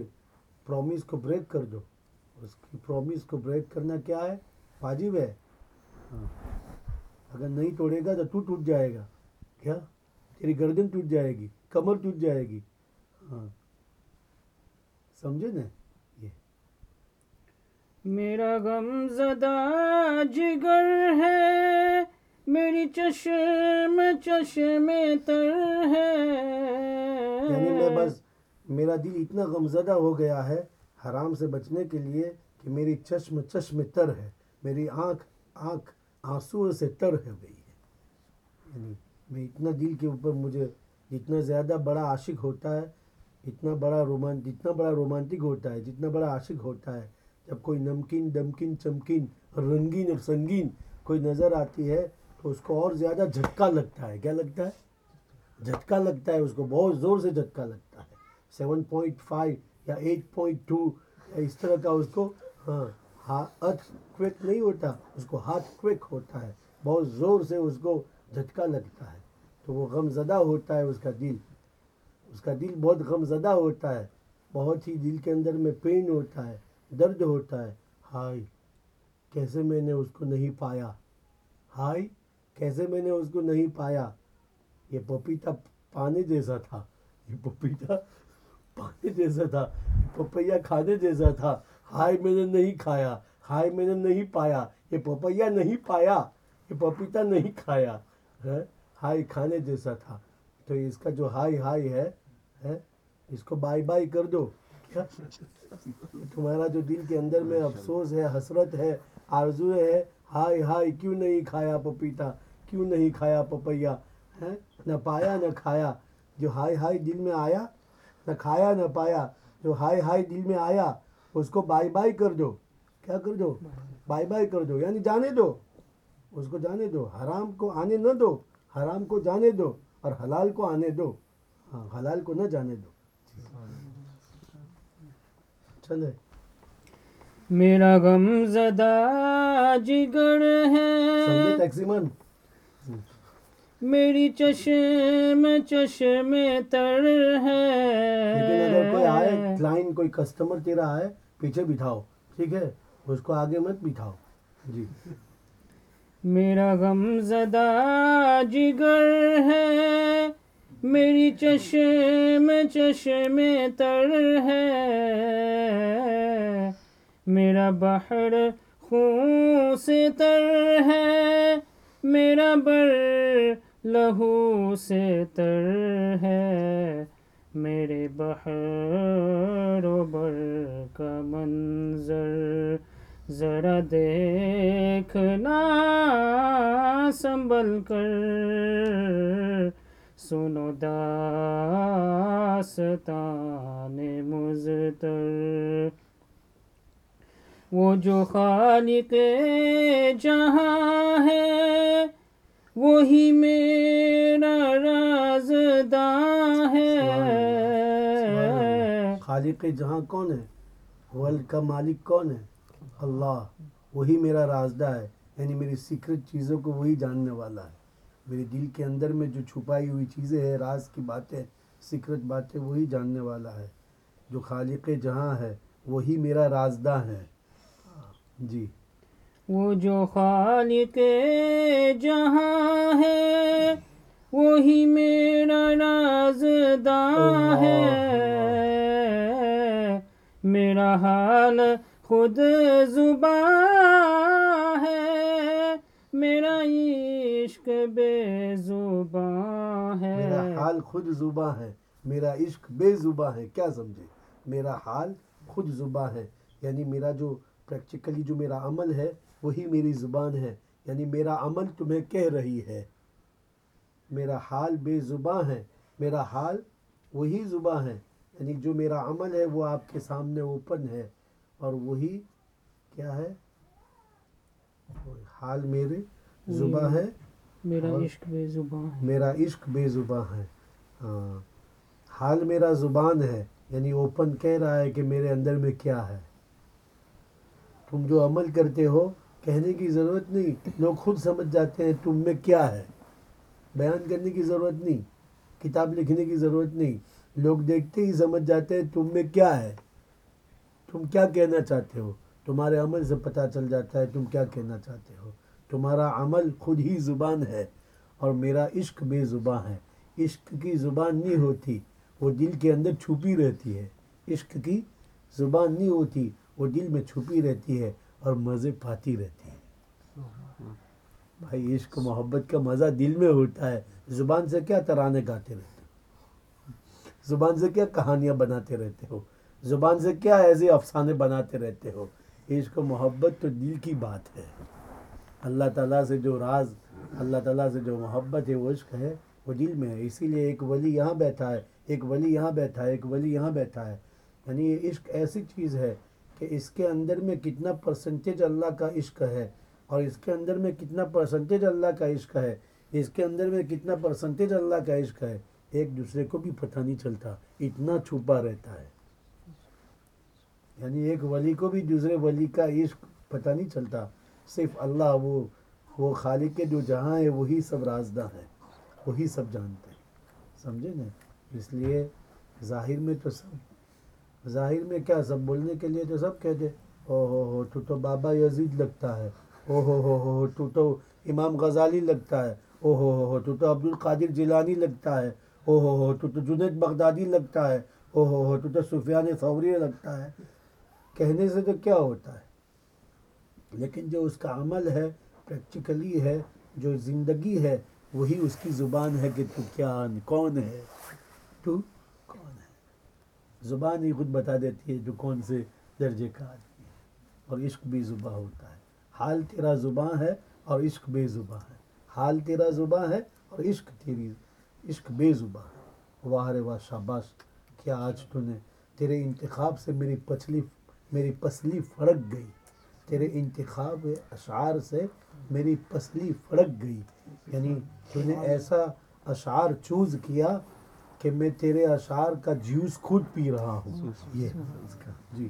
پرومس کو بریک کر دو۔ اس کی پرومس کو بریک کرنا کیا ہے؟ واجب ہے۔ ہاں اگر نہیں توڑے گا تو تو ٹوٹ جائے گا۔ کیا؟ تیری گردن ٹوٹ جائے گی۔ کمر ٹوٹ جائے گی۔ ہاں۔ سمجھے نا؟ یہ۔ میرا غم زدہ جگر ہے میری چشم چشم تر یعنی میں ہے بس میرا دل اتنا غمزدہ ہو گیا ہے حرام سے بچنے کے لیے کہ میری چشم چشم تر ہے میری آنکھ آنکھ آنسو سے تر ہو گئی ہے۔ یعنی میں اتنا دل کے اوپر مجھے جتنا زیادہ بڑا عاشق ہوتا ہے، اتنا بڑا رومان جتنا بڑا رومانٹک ہوتا ہے، جتنا بڑا عاشق ہوتا ہے۔ جب کوئی نمکین، دمکین، چمکین، رنگین اور سنگین کوئی نظر آتی ہے، تو اس کو اور زیادہ جھٹکا لگتا ہے۔ کیا لگتا ہے؟ جھٹکا لگتا ہے، اس کو بہت زور سے جھٹکا لگتا ہے۔ سیون پوائنٹ فائیو یا ایٹ پوائنٹ ٹو یا اس طرح کا اس کو ہاں, ہاں، ارتھ کویک نہیں ہوتا، اس کو ہاتھ کویک ہوتا ہے۔ بہت زور سے اس کو جھٹکا لگتا ہے۔ تو وہ غم زدہ ہوتا ہے اس کا دل۔ اس کا دل بہت غم زدہ ہوتا ہے۔ بہت ہی دل کے اندر میں پین ہوتا ہے، درد ہوتا ہے۔ ہائے، کیسے میں نے اس کو نہیں پایا؟ ہائے، کیسے میں نے اس کو نہیں پایا؟ یہ پپیتا پانے جیسا تھا۔ یہ پپیتا پانے جیسا تھا۔ پپیا کھانے جیسا تھا۔ ہائے، میں نے نہیں کھایا۔ ہائے، میں نے نہیں پایا۔ یہ پپیا نہیں پایا۔ یہ پپیتا نہیں کھایا۔ ہاں؟ ہے ہائے کھانے جیسا تھا۔ تو اس کا جو ہائی ہائی ہے اس کو بائی بائی کر دو۔ تمہارا جو دل کے اندر میں افسوس ہے، حسرت ہے، آرزو ہے ہائے ہائے کیوں نہیں کھایا پپیتا؟ کیوں نہیں کھایا پپیا؟ ہے، نہ پایا نہ کھایا۔ جو ہائے ہائے دل میں آیا، نہ کھایا نہ پایا۔ جو ہائے ہائے دل میں آیا، اس کو بائی بائی کر دو۔ کیا کر دو؟ بائی بائی کر دو۔ یعنی جانے دو۔ اس کو جانے دو۔ حرام کو آنے نہ دو۔ حرام کو جانے دو اور حلال کو آنے دو۔ ہاں حلال کو نہ جانے دو۔ چلے۔ میرا غم زدہ جگر ہے۔ میری چشم چشم تر لیکن اگر کوئی آئے ہے کلائن کوئی کسٹمر تیرا آئے پیچھے بٹھاؤ ٹھیک ہے؟ اس کو آگے مت بٹھاؤ۔ جی۔ میرا غم زدہ جگر ہے، میری چشم چشم تر ہے۔ میرا بحر خون سے تر ہے، میرا بر لہو سے تر ہے۔ میرے بحر و بر کا منظر ذرا دیکھنا، سنبھل کر۔ سنو داستان مزتر وہ جو خالق جہاں ہے، وہی میرا رازداں ہے۔ خالق جہاں کون ہے؟ ورلڈ کا مالک کون ہے؟ اللہ وہی میرا رازدہ ہے یعنی میری سیکرٹ چیزوں کو وہی جاننے والا ہے۔ میرے دل کے اندر میں جو چھپائی ہوئی چیزیں ہیں راز کی باتیں سیکرٹ باتیں وہی جاننے والا ہے۔ جو خالق جہاں ہے وہی میرا رازدہ ہے۔ جی۔ وہ جو خالق جہاں ہے وہی میرا رازداں ہے۔ میرا حال خود زباں ہے، میرا عشق بے زباں ہے۔ میرا حال خود زباں ہے، میرا عشق بے زباں ہے، کیا سمجھے؟ میرا حال خود زباں ہے یعنی میرا جو پریکٹیکلی جو میرا عمل ہے، وہی میری زبان ہے۔ یعنی میرا عمل تمہیں کہہ رہی ہے۔ میرا حال بے زباں ہے، میرا حال وہی زباں ہے۔ یعنی جو میرا عمل ہے، وہ آپ کے سامنے اوپن ہے۔ اور وہی کیا ہے؟ حال میرے زباں ہے میرا عشق بے زباں ہے۔ میرا عشق بے زباں ہے۔ ہاں حال میرا زبان ہے یعنی اوپن کہہ رہا ہے کہ میرے اندر میں کیا ہے۔ تم جو عمل کرتے ہو کہنے کی ضرورت نہیں لوگ خود سمجھ جاتے ہیں تم میں کیا ہے۔ بیان کرنے کی ضرورت نہیں کتاب لکھنے کی ضرورت نہیں لوگ دیکھتے ہی سمجھ جاتے ہیں تم میں کیا ہے۔ تم کیا کہنا چاہتے ہو؟ تمہارے عمل سے پتہ چل جاتا ہے تم کیا کہنا چاہتے ہو۔ تمہارا عمل خود ہی زبان ہے اور میرا عشق بے زباں ہے۔ عشق کی زبان نہیں ہوتی، وہ دل کے اندر چھپی رہتی ہے۔ عشق کی زبان نہیں ہوتی، وہ دل میں چھپی رہتی ہے اور مزے پاتی رہتی ہے۔ بھائی، عشق محبت کا مزہ دل میں ہوتا ہے۔ زبان سے کیا ترانے گاتے رہتے ہو؟ زبان سے کیا کہانیاں بناتے رہتے ہو؟ زبان سے کیا ایسے افسانے بناتے رہتے ہو؟ عشق و محبت تو دل کی بات ہے۔ اللہ تعالیٰ سے جو راز، اللہ تعالیٰ سے جو محبت ہے، وہ عشق ہے، وہ دل میں ہے۔ اسی لیے ایک ولی یہاں بیٹھا ہے، ایک ولی یہاں بیٹھا ہے، ایک ولی یہاں بیٹھا ہے۔ یعنی یہ عشق ایسی چیز ہے کہ اس کے اندر میں کتنا پرسنٹیج اللہ کا عشق ہے اور اس کے اندر میں کتنا پرسنٹیج اللہ کا عشق ہے۔ اس کے اندر میں کتنا پرسنٹیج اللہ کا عشق ہے۔ ایک دوسرے کو بھی پتہ نہیں چلتا، اتنا چھپا رہتا ہے۔ یعنی ایک ولی کو بھی دوسرے ولی کا عشق پتہ نہیں چلتا۔ صرف اللہ وہ وہ خالق کے جو جہاں ہے، وہی سب رازدہ ہے وہی سب جانتے ہیں۔ سمجھے نا؟ اس لیے ظاہر میں تو سب، ظاہر میں کیا سب بولنے کے لیے تو سب کہتے او ہو ہو، تو تو بابا یزید لگتا ہے۔ او ہو ہو ہو، تو تو امام غزالی لگتا ہے۔ او ہو ہو ہو تو تو عبد القادر جیلانی لگتا ہے۔ او ہو ہو، تو تو جنید بغدادی لگتا ہے۔ او ہو ہو، تو تو سفیان ثوری لگتا ہے۔ کہنے سے تو کیا ہوتا ہے؟ لیکن جو اس کا عمل ہے پریکٹیکلی ہے، جو زندگی ہے، وہی اس کی زبان ہے کہ تو کیا، کون ہے؟ تو کون ہے؟ زبان ہی خود بتا دیتی ہے تو کون سے درجے کا آدمی ہے؟ اور عشق بھی زباں ہوتا ہے۔ حال تیرا زباں ہے اور عشق بے زباں ہے۔ حال تیرا زباں ہے اور عشق تیری، عشق بے زباں ہے۔ واہ رے واہ، شاباش، کیا آج تو نے تیرے انتخاب سے میری پچھلی میری پسلی فرق گئی۔ تیرے انتخاب اشعار سے میری پسلی فرق گئی۔ یعنی تو نے ایسا اشعار چوز کیا کہ میں تیرے اشعار کا جوس خود پی رہا ہوں۔ یہ اس کا۔ جی۔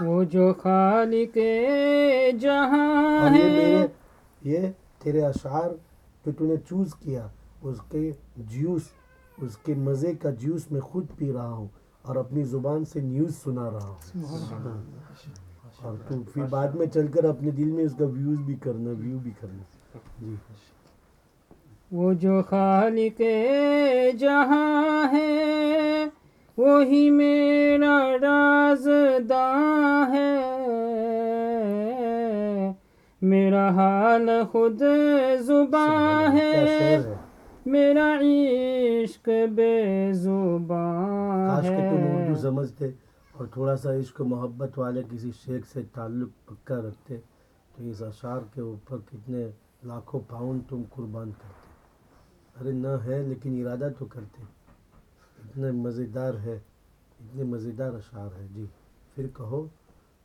وہ جو خالق جہاں یہ ہے۔ میرے یہ تیرے اشعار جو تو نے چوز کیا اس کے جوس اس کے مزے کا جوس میں خود پی رہا ہوں۔ اور اپنی زبان سے نیوز سنا رہا ہوں۔ اور تو پھر بعد میں چل کر اپنے دل میں اس کا ویوز بھی کرنا ویو بھی کرنا۔ جی۔ وہ جو خالق جہاں ہے وہی میرا رازداں ہے۔ میرا حال خود زباں ہے۔ میرا عشق بے زباں کاش کہ تم اردو سمجھتے اور تھوڑا سا عشق محبت والے کسی شیخ سے تعلق پکا رکھتے تو اس اشعار کے اوپر کتنے لاکھوں پاؤنڈ تم قربان کرتے۔ ارے نہ ہے لیکن ارادہ تو کرتے۔ اتنے مزیدار ہے اتنے مزیدار اشعار ہے۔ جی پھر کہو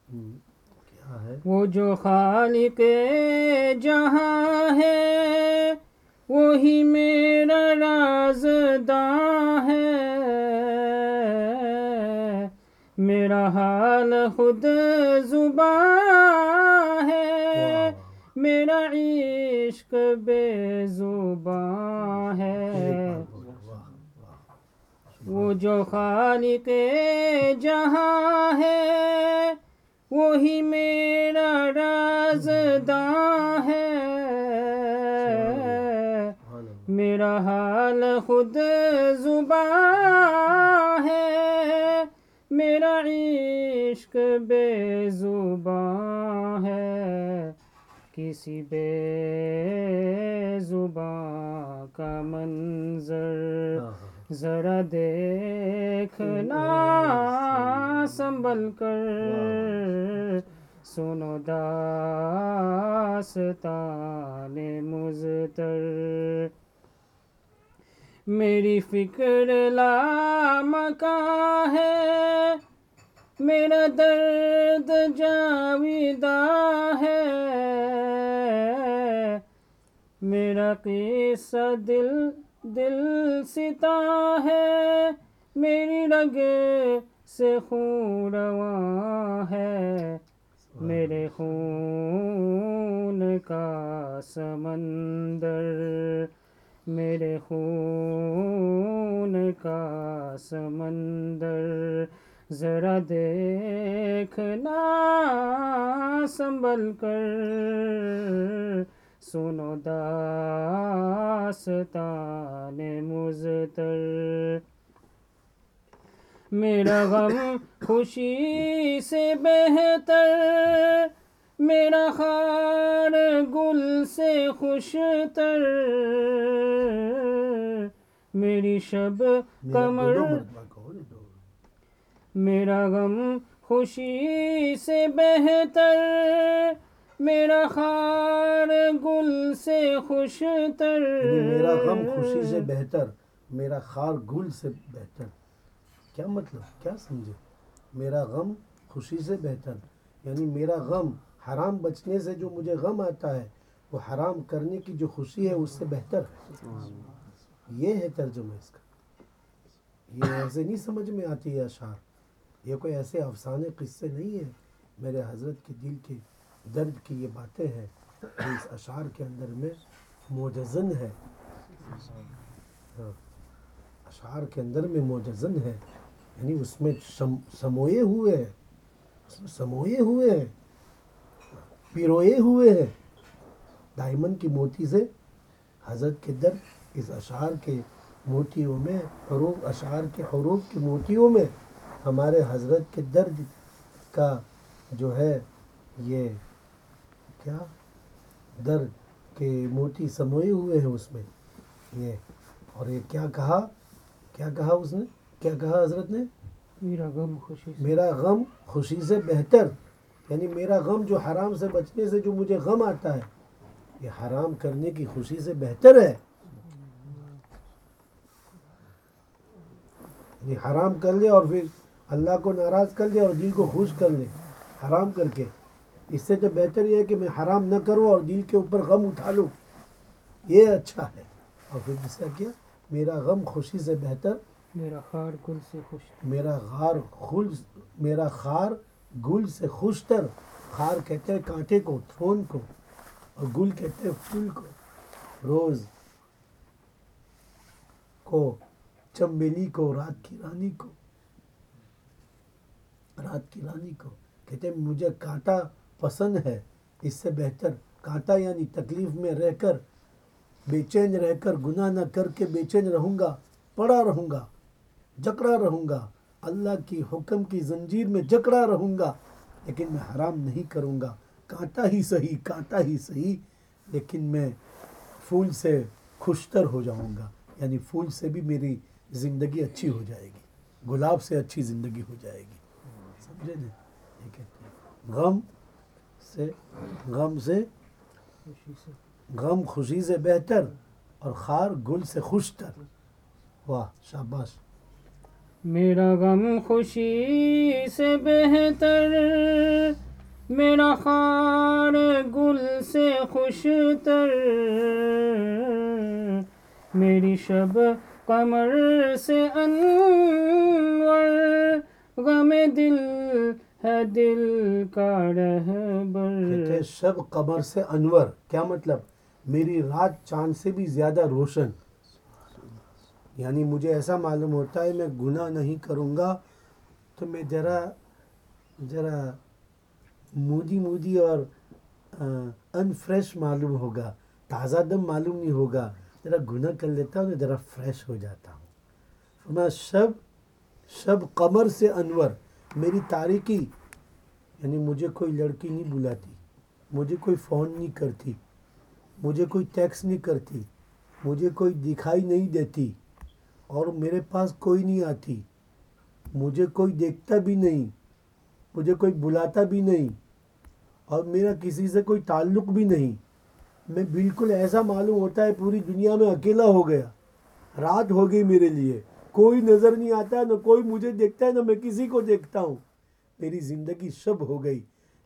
کیا ہے؟ وہ جو خالق جہاں ہے وہی میرا رازداں ہے۔ میرا حال خود زباں ہے۔ میرا عشق بے زباں ہے۔ وہ جو خالق جہاں ہے وہی میرا رازداں ہے۔ میرا حال خود زباں ہے۔ میرا عشق بے زباں ہے۔ کسی بے زباں کا منظر ذرا دیکھنا سنبھل کر۔ سنو داستان مزتر میری فکر لامکاں ہے۔ میرا درد جاویدہ ہے۔ میرا قصہ دل دل ستا ہے۔ میری رگ سے خون رواں ہے۔ میرے خون کا سمندر۔ میرے خون کا سمندر، ذرا دیکھنا، سنبھل کر۔ سنو داستان مزتر میرا غم خوشی سے بہتر۔ میرا خار گل سے خوشتر میری شب کمر۔ میرا غم خوشی سے بہتر۔ میرا خار گل سے خوشتر یعنی میرا غم خوشی سے بہتر میرا خار گل سے بہتر۔ کیا مطلب؟ کیا سمجھے؟ میرا غم خوشی سے بہتر۔ یعنی میرا غم حرام بچنے سے جو مجھے غم آتا ہے، وہ حرام کرنے کی جو خوشی ہے، اس سے بہتر ہے۔ یہ ہے ترجمہ اس کا۔ یہ ایسے نہیں سمجھ میں آتی ہے، اشعار۔ یہ کوئی ایسے افسانے قصے نہیں ہیں۔ میرے حضرت کے دل کے درد کی یہ باتیں ہیں اس اشعار کے اندر میں موجزن ہے۔ ہاں۔ اشعار کے اندر میں موجزن ہے۔ یعنی اس میں سموئے ہوئے ہیں۔ اس میں سموئے ہوئے ہیں۔ پیروئے ہوئے ہیں۔ دائمن کی موتی سے حضرت کے در اس اشعار کے موتیوں میں حروف اشعار کے حروف کے موتیوں میں ہمارے حضرت کے درد کا جو ہے یہ کیا؟ درد کے موتی سموئے ہوئے ہیں اس میں۔ یہ اور یہ کیا کہا؟ کیا کہا اس نے؟ کیا کہا حضرت نے؟ میرا غم خوشی سے میرا غم خوشی سے بہتر۔ یعنی میرا غم جو حرام سے بچنے سے جو مجھے غم آتا ہے یہ حرام کرنے کی خوشی سے بہتر ہے۔ یعنی حرام کر لے اور پھر اللہ کو ناراض کر لے اور دل کو خوش کر لے حرام کر کے۔ اس سے تو بہتر یہ ہے کہ میں حرام نہ کروں اور دل کے اوپر غم اٹھا لوں۔ یہ اچھا ہے۔ اور پھر جس کا کیا؟ میرا غم خوشی سے بہتر۔ میرا خار گل سے خوش۔ میرا غار خل میرا خار گل سے خوش تر، خار کہتے ہیں کانٹے کو تھرون کو، اور گل کہتے ہیں پھول کو۔ روز کو چمبیلی کو، رات کی رانی کو۔ رات کی رانی کو۔ کہتے ہیں مجھے کانٹا پسند ہے، اس سے بہتر۔ کانٹا یعنی تکلیف میں رہ کر، بے چین رہ کر، گناہ نہ کر کے بے چین رہوں گا، پڑا رہوں گا، جکڑا رہوں گا۔ اللہ کی حکم کی زنجیر میں جکڑا رہوں گا، لیکن میں حرام نہیں کروں گا۔ کانٹا ہی صحیح، کانٹا ہی صحیح، لیکن میں پھول سے خوشتر ہو جاؤں گا۔ یعنی پھول سے بھی میری زندگی اچھی ہو جائے گی، گلاب سے اچھی زندگی ہو جائے گی۔ سمجھے نا؟ غم سے غم سے خوشی سے، غم خوشی سے بہتر اور خار گل سے خوشتر۔ واہ، شاباش۔ میرا غم خوشی سے بہتر، میرا خار گل سے خوشتر۔ میری شب قمر سے انور، غم دل ہے دل کا رہبر۔ شب قمر سے انور، کیا مطلب؟ میری رات چاند سے بھی زیادہ روشن۔ یعنی مجھے ایسا معلوم ہوتا ہے میں گناہ نہیں کروں گا، تو میں ذرا ذرا مودی مودی اور ان فریش معلوم ہوگا، تازہ دم معلوم نہیں ہوگا۔ ذرا گناہ کر لیتا ہوں ذرا فریش ہو جاتا ہوں۔ میں شب شب قمر سے انور، میری تاریکی یعنی مجھے کوئی لڑکی نہیں بلاتی، مجھے کوئی فون نہیں کرتی، مجھے کوئی ٹیکس نہیں کرتی، مجھے کوئی دکھائی نہیں دیتی۔ اور میرے پاس کوئی نہیں آتی۔ مجھے کوئی دیکھتا بھی نہیں، مجھے کوئی بلاتا بھی نہیں، اور میرا کسی سے کوئی تعلق بھی نہیں۔ میں بالکل ایسا معلوم ہوتا ہے، پوری دنیا میں اکیلا ہو گیا۔ رات ہو گئی میرے لیے۔ کوئی نظر نہیں آتا، نہ کوئی مجھے دیکھتا ہے، نہ میں کسی کو دیکھتا ہوں۔ میری زندگی شب ہو گئی۔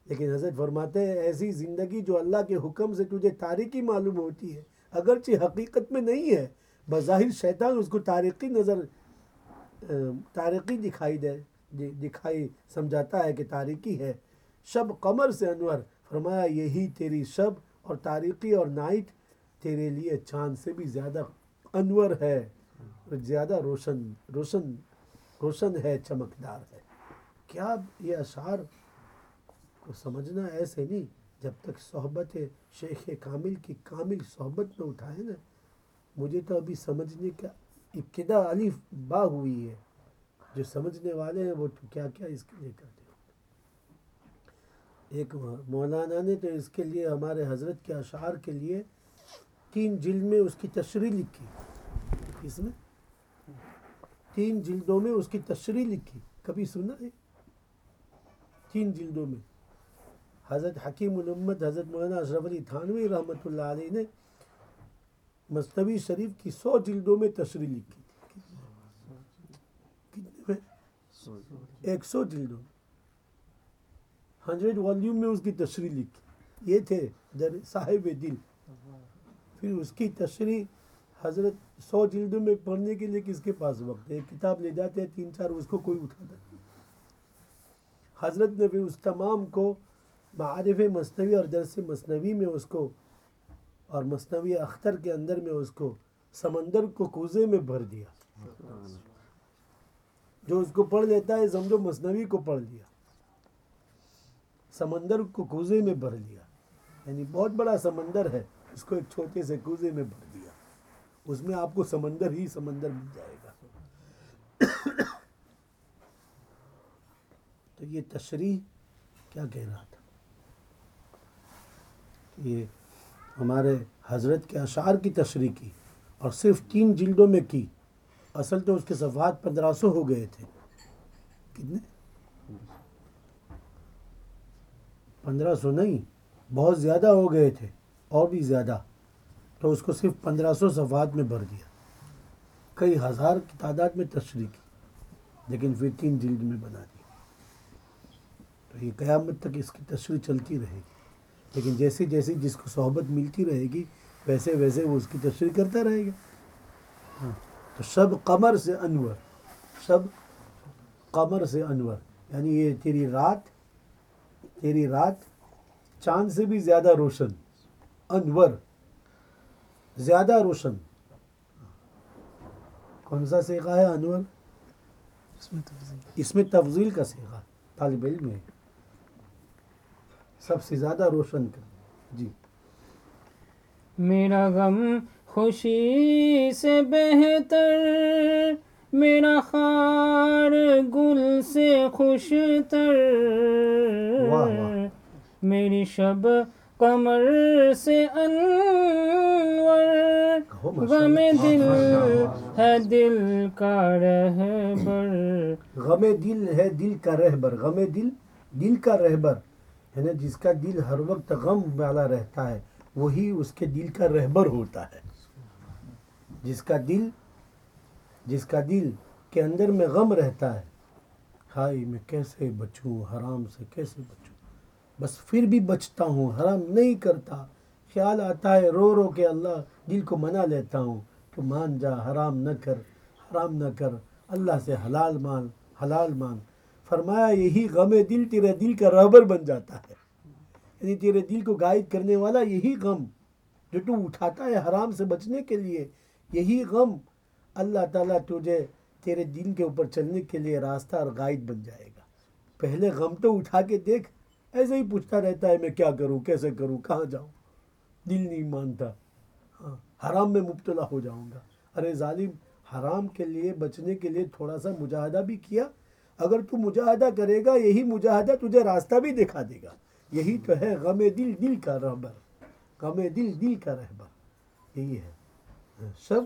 لیکن حضرت فرماتے ہیں، ایسی زندگی جو اللہ کے حکم سے تجھے تاریکی معلوم ہوتی ہے، اگرچہ حقیقت میں نہیں ہے بظاہر شیطان اس کو تاریخی نظر تاریخی دکھائی دے دکھائی سمجھاتا ہے کہ تاریخی ہے۔ شب قمر سے انور، فرمایا یہی تیری شب اور تاریخی اور نائٹ تیرے لیے چاند سے بھی زیادہ انور ہے، زیادہ روشن روشن روشن ہے، چمکدار ہے۔ کیا یہ اشعار کو سمجھنا ایسے نہیں، جب تک صحبت شیخ کامل کی کامل صحبت میں اٹھائے نا۔ مجھے تو ابھی سمجھنے کا ابتدا الف با ہوئی ہے۔ جو سمجھنے والے ہیں وہ کیا کیا اس کے لیے کرتے ہیں۔ ایک مولانا نے تو اس کے لیے ہمارے حضرت کے اشعار کے لیے تین جلد میں اس کی تشریح لکھی۔ اس میں تین جلدوں میں اس کی تشریح لکھی۔ کبھی سنا ہے؟ تین جلدوں میں۔ حضرت حکیم الامت، حضرت مولانا اشرف علی تھانوی رحمۃ اللہ علیہ نے مصنوی شریف کی سو جلدوں میں تشریح لکھی۔ کتنے میں ایک سو جلدوں۔ ہنڈریڈ والیوم میں اس کی تشریح لکھی۔ یہ تھے در صاحب دل پھر اس کی تشریح حضرت سو جلدوں میں پڑھنے کے لیے کس کے پاس وقت ہے؟ ایک کتاب لے جاتے ہیں، تین چار اس کو کوئی اٹھاتا نہیں حضرت نے پھر اس تمام کو معارف مصنوی اور درس مصنوی میں اس کو اور مصنوی اختر کے اندر میں اس کو سمندر کو کوزے میں بھر دیا۔ جو اس کو پڑھ لیتا ہے سمجھو مصنوی کو پڑھ لیا۔ سمندر کو کوزے میں بھر لیا۔ یعنی بہت بڑا سمندر ہے، اس کو ایک چھوٹے سے کوزے میں بھر دیا۔ اس میں آپ کو سمندر ہی سمندر مل جائے گا۔ تو یہ تشریح کیا کہہ رہا تھا؟ یہ ہمارے حضرت کے اشعار کی تشریح کی اور صرف تین جلدوں میں کی۔ اصل تو اس کے صفحات پندرہ سو ہو گئے تھے۔ کتنے؟ پندرہ سو نہیں، بہت زیادہ ہو گئے تھے، اور بھی زیادہ۔ تو اس کو صرف پندرہ سو صفحات میں بھر دیا۔ کئی ہزار کی تعداد میں تشریح کی، لیکن پھر تین جلد میں بنا دی۔ تو یہ قیامت تک اس کی تشریح چلتی رہے گی۔ لیکن جیسے جیسے جس کو صحبت ملتی رہے گی ویسے ویسے وہ اس کی تشریح کرتا رہے گا۔ ہاں، تو شب قمر سے انور شب قمر سے انور۔ یعنی یہ تیری رات تیری رات چاند سے بھی زیادہ روشن انور زیادہ روشن۔ کون سا سیکھا ہے انور؟ اس میں تفصیل اس میں تفضیل کا سیکھا طالب علم ہے۔ سب سے زیادہ روشن کر جی۔ میرا غم خوشی سے بہتر میرا خار گل سے خوش تر۔ میری شب قمر سے انور۔ غم۔ دل ہے دل کا رہبر غم دل ہے دل کا رہبر غم دل دل کا رہبر یعنی جس کا دل ہر وقت غم والا رہتا ہے، وہی اس کے دل کا رہبر ہوتا ہے۔ جس کا دل، جس کا دل کے اندر میں غم رہتا ہے، ہائے، میں کیسے بچوں، حرام سے کیسے بچوں؟ بس پھر بھی بچتا ہوں، حرام نہیں کرتا۔ خیال آتا ہے، رو رو کے اللہ دل کو منا لیتا ہوں کہ مان جا، حرام نہ کر، حرام نہ کر، اللہ سے حلال مان حلال مان فرمایا، یہی غم دل تیرے دل کا رہبر بن جاتا ہے۔ یعنی تیرے دل کو گائیڈ کرنے والا یہی غم جو تو اٹھاتا ہے حرام سے بچنے کے لیے۔ یہی غم اللہ تعالیٰ تجھے تیرے دل کے اوپر چلنے کے لیے راستہ اور گائیڈ بن جائے گا۔ پہلے غم تو اٹھا کے دیکھ، ایسے ہی پوچھتا رہتا ہے، میں کیا کروں، کیسے کروں، کہاں جاؤں؟ دل نہیں مانتا۔ ہاں حرام میں مبتلا ہو جاؤں گا۔ ارے ظالم، حرام کے لیے، بچنے کے لیے تھوڑا سا مجاہدہ بھی کیا۔ اگر تو مجاہدہ کرے گا، یہی مجاہدہ تجھے راستہ بھی دکھا دے گا۔ یہی تو ہے غم دل دل کا رہبر۔ غم دل دل کا رہبر۔ یہی ہے۔ سب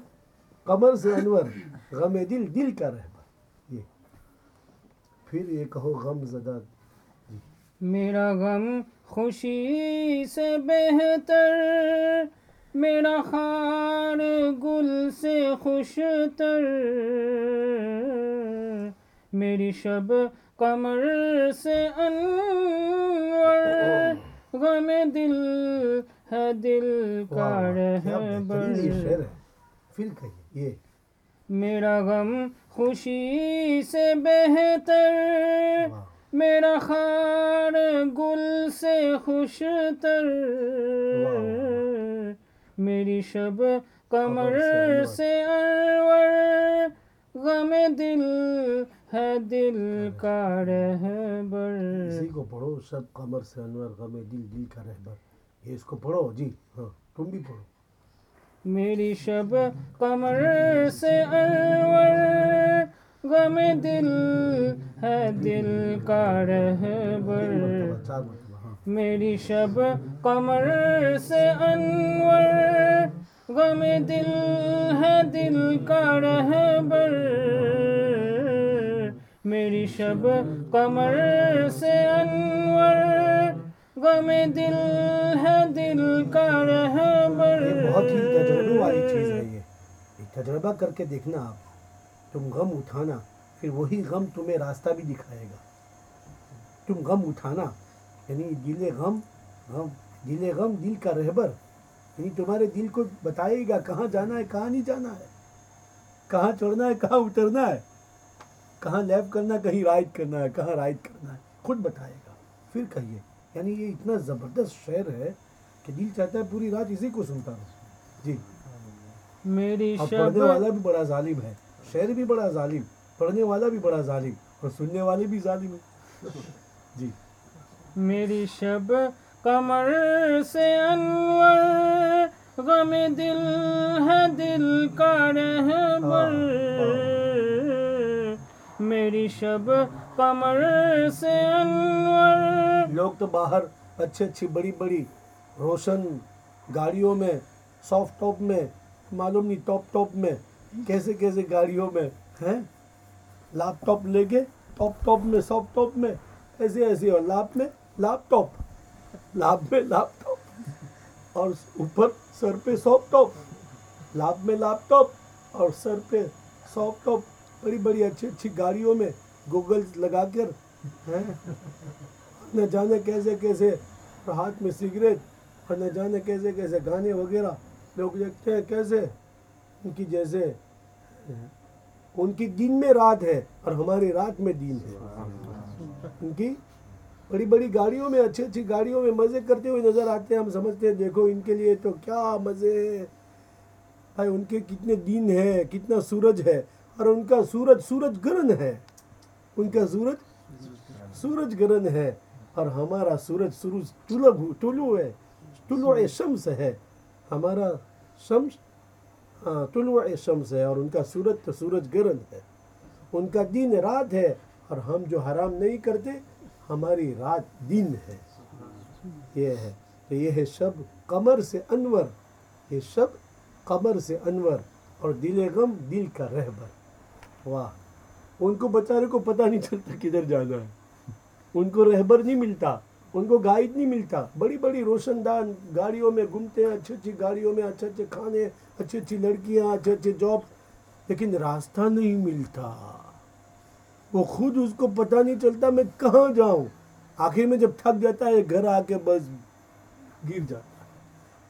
قمر سے انور، غم دل دل کا رہبر۔ یہ۔ پھر یہ کہو غم زدہ۔ جی۔ میرا غم خوشی سے بہتر، میرا خار گل سے خوش تر میری شب قمر سے انور۔ غم دل ہے دل کا رہبر۔ یہ۔ میرا غم خوشی سے بہتر۔ میرا خار گل سے خوش تر میری شب کمر سے انور۔ غم دل ہے دل کا رہبر۔ اسی کو پڑھو سب قمر سے انور غم دل دل کا رہبر۔ یہ اس کو پڑھو؟ جی ہاں تم بھی پڑھو۔ میری شب کمر سے انور غم دل ہے دل کا رہبر۔ مرتبہ ہاں۔ میری شب قمر سے انور غم دل ہے دل کا رہبر۔ میری شب قمر سے انور۔ غم دل ہے دل کا رہبر۔ بہت ہی تجربے والی چیز ہے یہ۔ یہ تجربہ کر کے دیکھنا آپ۔ تم غم اٹھانا، پھر وہی غم تمہیں راستہ بھی دکھائے گا۔ تم غم اٹھانا یعنی دل غم غم، دل غم، دل کا رہبر۔ یعنی تمہارے دل کو بتائے گا کہاں جانا ہے، کہاں نہیں جانا ہے۔ کہاں چڑھنا ہے، کہاں اترنا ہے۔ کہاں لیف کرنا ہے کہیں رائٹ کرنا ہے کہاں رائٹ کرنا ہے خود بتائے گا۔ پھر کہیے یعنی یہ اتنا زبردست شعر ہے کہ دل چاہتا ہے پوری رات اسی کو سنتا رہوں۔ جی۔ میری پڑھنے والا بھی بڑا ظالم ہے شعر بھی بڑا ظالم پڑھنے والا بھی بڑا ظالم اور سننے والے بھی ظالم ہے جی۔ میری شب کمر سے انور غم دل ہے دل کا رہبر۔ میری شب کمر سے انور۔ لوگ تو باہر اچھی اچھی بڑی بڑی روشن گاڑیوں میں سافٹ ٹاپ میں، معلوم نہیں ٹاپ ٹاپ میں، کیسے کیسے گاڑیوں میں، ہیں؟ لیپ ٹاپ لے کے ٹاپ ٹاپ میں سافٹ ٹاپ میں، ایسے ایسے اور لاپ میں لیپ ٹاپ لاپ میں لیپ ٹاپ اور اوپر سر پہ سافٹ ٹاپ لاپ میں لیپ ٹاپ اور سر پہ سافٹ ٹاپ بڑی بڑی اچھی اچھی گاڑیوں میں گوگل لگا کر نہ جانے کیسے کیسے ہاتھ میں سگریٹ، اور نہ جانے کیسے کیسے گانے وغیرہ۔ لوگ دیکھتے ہیں کیسے؟ ان کی جیسے، ان کی دن میں رات ہے اور ہماری رات میں دن ہے۔ ان کی بڑی بڑی گاڑیوں میں، اچھی اچھی گاڑیوں میں مزے کرتے ہوئے نظر آتے ہیں۔ ہم سمجھتے ہیں، دیکھو ان کے لیے تو کیا مزے بھائی، ان کے کتنے دن ہے کتنا سورج ہے۔ اور ان کا سورج سورج گرہن ہے۔ ان کا سورج سورج گرہن ہے۔ اور ہمارا سورج سورج طلب طلوع ہے۔ طلوع شمس ہے۔ ہمارا شمس ہاں طلوع شمس ہے اور ان کا سورج تو سورج گرن ہے۔ ان کا دن رات ہے اور ہم جو حرام نہیں کرتے، ہماری رات دن ہے۔ یہ ہے۔ تو یہ ہے شب قمر سے انور۔ یہ شب قمر سے انور اور دل غم، دل کا رہبر۔ واہ ان کو بچارے کو پتہ نہیں چلتا کدھر جانا ہے۔ ان کو رہبر نہیں ملتا، ان کو گائیڈ نہیں ملتا۔ بڑی بڑی روشن دان گاڑیوں میں گھومتے ہیں، اچھی اچھی گاڑیوں میں اچھے اچھے کھانے، اچھی اچھی لڑکیاں، اچھے اچھے جاب۔ لیکن راستہ نہیں ملتا۔ وہ خود اس کو پتہ نہیں چلتا میں کہاں جاؤں۔ آخر میں جب تھک جاتا ہے، گھر آ کے بس گر جاتا ہے۔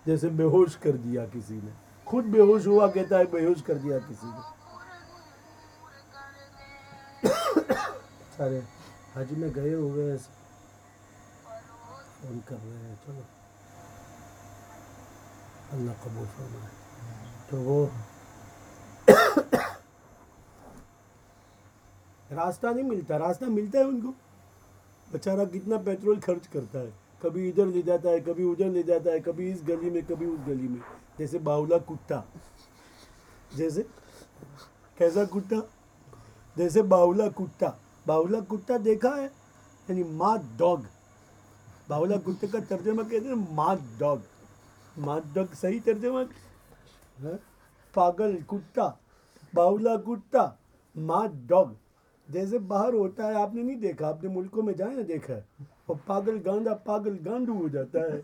جیسے بے ہوش کر دیا کسی نے۔ خود بے ہوش ہوا کہتا ہے، بے ہوش کر دیا کسی نے۔ سارے حج میں گئے ہوئے فون کر رہے ہیں، چلو۔ اللہ قبول فرمائے۔ تو وہ راستہ نہیں ملتا، راستہ ملتا ہے ان کو۔ بیچارہ کتنا پیٹرول خرچ کرتا ہے۔ کبھی ادھر لے جاتا ہے، کبھی ادھر لے جاتا ہے، کبھی اس گلی میں، کبھی اس گلی میں۔ جیسے باؤلا کتا۔ جیسے کیسا کتا؟ جیسے باولا کتا باولا کتا دیکھا ہے؟ یعنی ماد ڈاگ۔ باولا کتے کا ترجمہ کہتے ہیں ماد ڈاگ۔ ماد ڈاگ صحیح ترجمہ؟ ہاں؟ پاگل کتا، باولا کتا ماد ڈاگ۔ جیسے باہر ہوتا ہے، آپ نے نہیں دیکھا؟ آپ نے ملکوں میں جائیں دیکھا ہے۔ اور پاگل گانڈا پاگل گاندو ہو جاتا ہے۔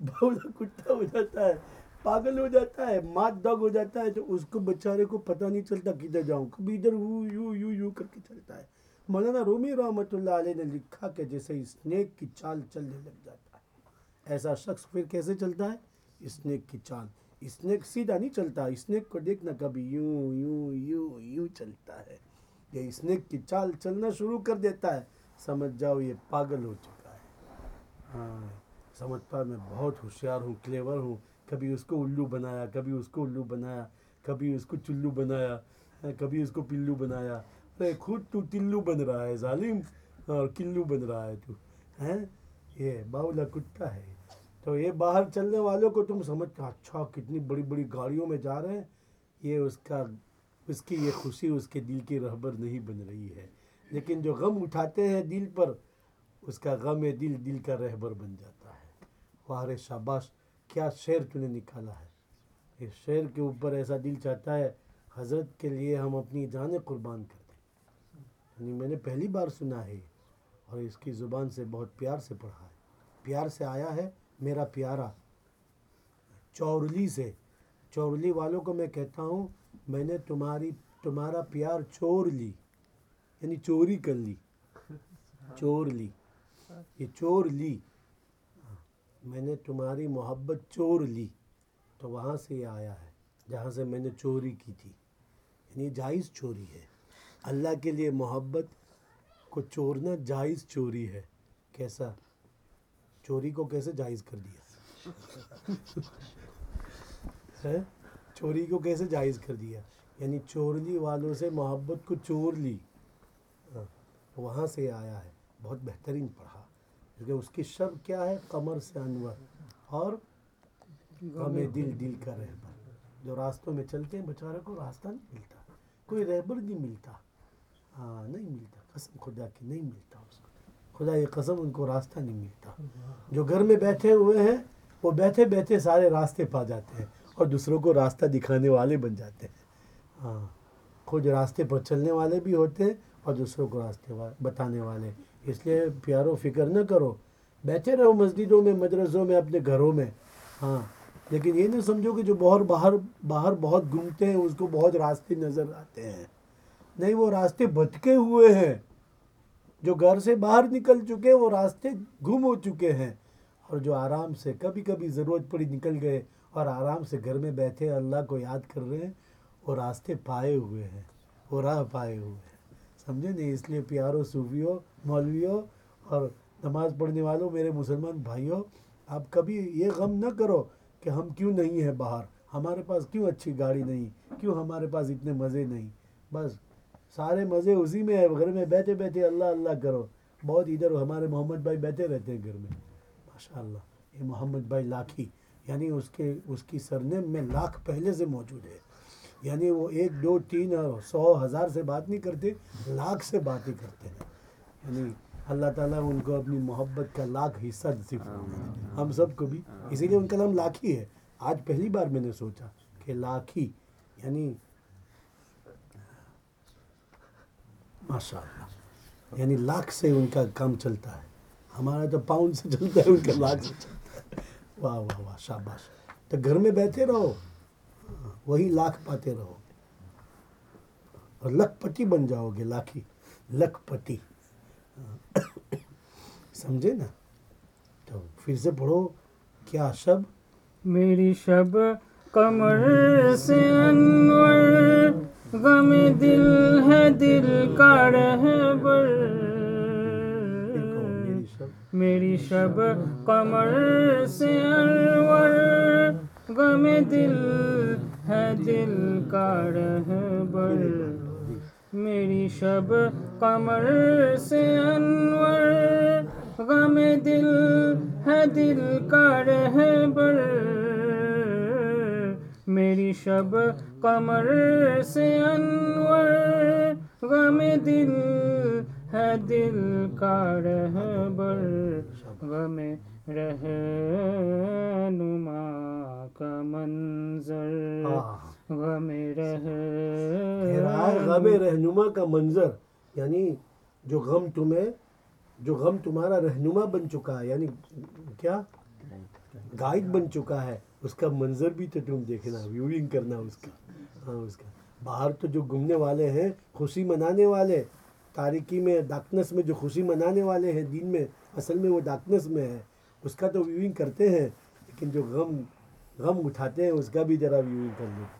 باولا کتا ہو جاتا ہے۔ پاگل ہو جاتا ہے، مات دگ ہو جاتا ہے، تو اس کو بچارے کو پتہ نہیں چلتا کدھر جاؤں۔ کبھی ادھر ہو یو یو یو کر کے چلتا ہے۔ مولانا رومی رحمۃ اللہ علیہ نے لکھا کہ جیسے اسنیک کی چال چلنے لگ جاتا ہے۔ ایسا شخص پھر کیسے چلتا ہے؟ اسنیک کی چال۔ اسنیک سیدھا نہیں چلتا اسنیک کو دیکھنا کبھی یوں یوں یوں یوں چلتا ہے۔ یہ اسنیک کی چال چلنا شروع کر دیتا ہے۔ سمجھ جاؤ، یہ پاگل ہو چکا ہے۔ ہاں سمجھتا میں بہت ہوشیار ہوں، کلیور ہوں۔ کبھی اس کو الو بنایا، کبھی اس کو الو بنایا، کبھی اس کو چلو بنایا، کبھی اس کو پلو بنایا۔ ارے، خود تو تلو بن رہا ہے، ظالم، اور کلو بن رہا ہے تو، ہیں؟ یہ باولا کتا ہے۔ تو یہ باہر چلنے والوں کو تم سمجھ اچھا کتنی بڑی بڑی گاڑیوں میں جا رہے ہیں۔ یہ اس کا، اس کی یہ خوشی اس کے دل کی رہبر نہیں بن رہی ہے۔ لیکن جو غم اٹھاتے ہیں دل پر، اس کا غم دل دل کا رہبر بن جاتا ہے۔ وارے شاباش کیا شعر تو نے نکالا ہے؟ اس شعر کے اوپر ایسا دل چاہتا ہے، حضرت کے لیے ہم اپنی جانیں قربان کر دیں۔ یعنی میں نے پہلی بار سنا ہے، اور اس کی زبان سے بہت پیار سے پڑھا ہے۔ پیار سے آیا ہے میرا پیارا۔ چورلی سے۔ چورلی والوں کو میں کہتا ہوں، میں نے تمہاری، تمہارا پیار چور لی۔ یعنی چوری کر لی۔ چور لی۔ یہ چور لی۔ میں نے تمہاری محبت چور لی تو وہاں سے یہ آیا ہے، جہاں سے میں نے چوری کی تھی۔ یعنی جائز چوری ہے۔ اللہ کے لیے محبت کو چورنا جائز چوری ہے۔ کیسا؟ چوری کو کیسے جائز کر دیا؟ چوری کو کیسے جائز کر دیا؟ یعنی چور لی والوں سے محبت کو چور لی۔ ہاں، وہاں سے آیا ہے۔ بہت بہترین پڑھا۔ کیونکہ اس کی شب کیا ہے؟ قمر سے انور۔ اور ہمیں دل دل کا رہبر۔ جو راستوں میں چلتے ہیں بچارے کو راستہ نہیں ملتا۔ کوئی رہبر نہیں ملتا۔ ہاں نہیں ملتا۔ قسم خدا کی نہیں ملتا اس کو۔ خدا یہ قسم ان کو راستہ نہیں ملتا۔ جو گھر میں بیٹھے ہوئے ہیں وہ بیٹھے بیٹھے سارے راستے پا جاتے ہیں اور دوسروں کو راستہ دکھانے والے بن جاتے ہیں۔ ہاں خود راستے پر چلنے والے بھی ہوتے ہیں اور دوسروں کو راستے بتانے والے اس لیے پیارو فکر نہ کرو۔ بیٹھے رہو مسجدوں میں، مدرسوں میں، اپنے گھروں میں۔ ہاں لیکن یہ نہ سمجھو کہ جو باہر باہر باہر بہت گھومتے ہیں، اس کو بہت راستے نظر آتے ہیں۔ نہیں، وہ راستے بھٹکے ہوئے ہیں۔ جو گھر سے باہر نکل چکے ہیں وہ راستے گم ہو چکے ہیں۔ اور جو آرام سے، کبھی کبھی ضرورت پڑی نکل گئے اور آرام سے گھر میں بیٹھے اللہ کو یاد کر رہے ہیں، وہ راستے پائے ہوئے ہیں، وہ راہ پائے ہوئے ہیں۔ سمجھے؟ نہیں، اس لیے پیاروں صوفیوں، مولویوں اور نماز پڑھنے والوں، میرے مسلمان بھائیوں، آپ کبھی یہ غم نہ کرو کہ ہم کیوں نہیں ہیں باہر؟ ہمارے پاس کیوں اچھی گاڑی نہیں؟ کیوں ہمارے پاس اتنے مزے نہیں؟ بس سارے مزے اسی میں ہے گھر میں بیٹھے بیٹھے اللہ اللہ کرو۔ بہت ادھر ہمارے محمد بھائی بیٹھے رہتے ہیں گھر میں۔ ماشاء اللہ، یہ محمد بھائی لاکھی یعنی اس کے، اس کی سرنیم میں لاکھ پہلے سے موجود ہے۔ یعنی وہ ایک دو تین اور سو ہزار سے بات نہیں کرتے، لاکھ سے باتیں کرتے ہیں۔ یعنی اللہ تعالیٰ ان کو اپنی محبت کا لاکھ حصہ نصیب ہم سب کو بھی، اسی لیے ان کا نام لاکھی ہے۔ آج پہلی بار میں نے سوچا کہ لاکھی یعنی ماشاء اللہ یعنی لاکھ سے ان کا کام چلتا ہے۔ ہمارا تو پاؤنڈ سے چلتا ہے، ان کا لاکھ سے چلتا ہے۔ واہ واہ واہ، شاباش۔ تو گھر میں بیٹھے رہو۔ وہی لاکھ پاتے رہو۔ گے اور لکھ پتی بن جاؤ گے، لاکھی۔ لکھ پتی سمجھے نا؟ تو پھر سے پڑھو، کیا شب؟ میری شب کمر سے انور، غم دل ہے دل کا رہبر۔ میری شب کمر سے انور، غم دل ہے دل کا رہبر۔ میری شب کمر سے انور۔ غم دل ہے دل کا رہبر۔ میری شب کمر سے انور۔ غم دل ہے دل کا رہبر۔ غم رہنما۔ کا منظر آہ غم کہہ رہا۔ ہے رہ غم رہنما کا منظر یعنی جو غم تمہیں جو غم تمہارا رہنما بن چکا ہے یعنی کیا؟ گائیڈ بن چکا ہے۔ اس کا منظر بھی تو تم دیکھنا ویورنگ کرنا اس کا۔ ہاں اس کا۔ باہر تو جو گھومنے والے ہیں خوشی منانے والے تاریکی میں ڈارکنس میں جو خوشی منانے والے ہیں دین میں اصل میں وہ ڈارکنس میں ہے اس کا تو ویورنگ کرتے ہیں لیکن جو غم غم اٹھاتے ہیں، اس کا بھی ذرا ویورنگ کر لیتے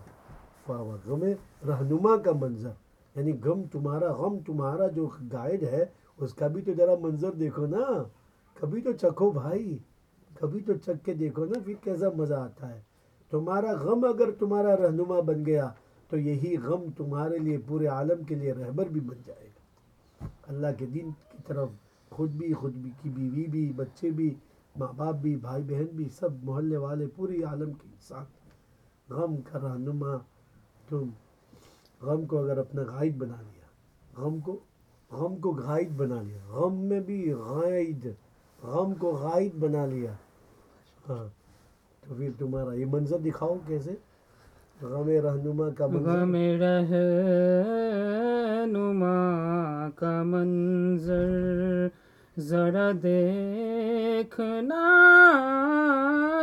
واہ واہ، غم رہنما کا منظر یعنی غم تمہارا غم تمہارا جو گائیڈ ہے، اس کا بھی تو ذرا منظر دیکھو نا۔ کبھی تو چکھو بھائی، کبھی تو چکھ کے دیکھو نا پھر کیسا مزہ آتا ہے۔ تمہارا غم اگر تمہارا رہنما بن گیا، تو یہی غم تمہارے لیے، پورے عالم کے لیے رہبر بھی بن جائے گا۔ اللہ کے دین کی طرف خود بھی خود بھی کی بیوی بھی، بچے بھی ماں باپ بھی بھائی بہن بھی، سب محلے والے، پوری عالم کے ساتھ غم کا رہنما۔ تم غم کو اگر اپنا غائب بنا لیا، غم کو غم کو غائب بنا لیا، غم میں بھی غائب، غم کو غائب بنا لیا۔ ہاں تو پھر تمہارا یہ منظر دکھاؤ کیسے؟ غم رہنما کا منظر۔ غم رہنما کا منظر۔ ذرا دیکھنا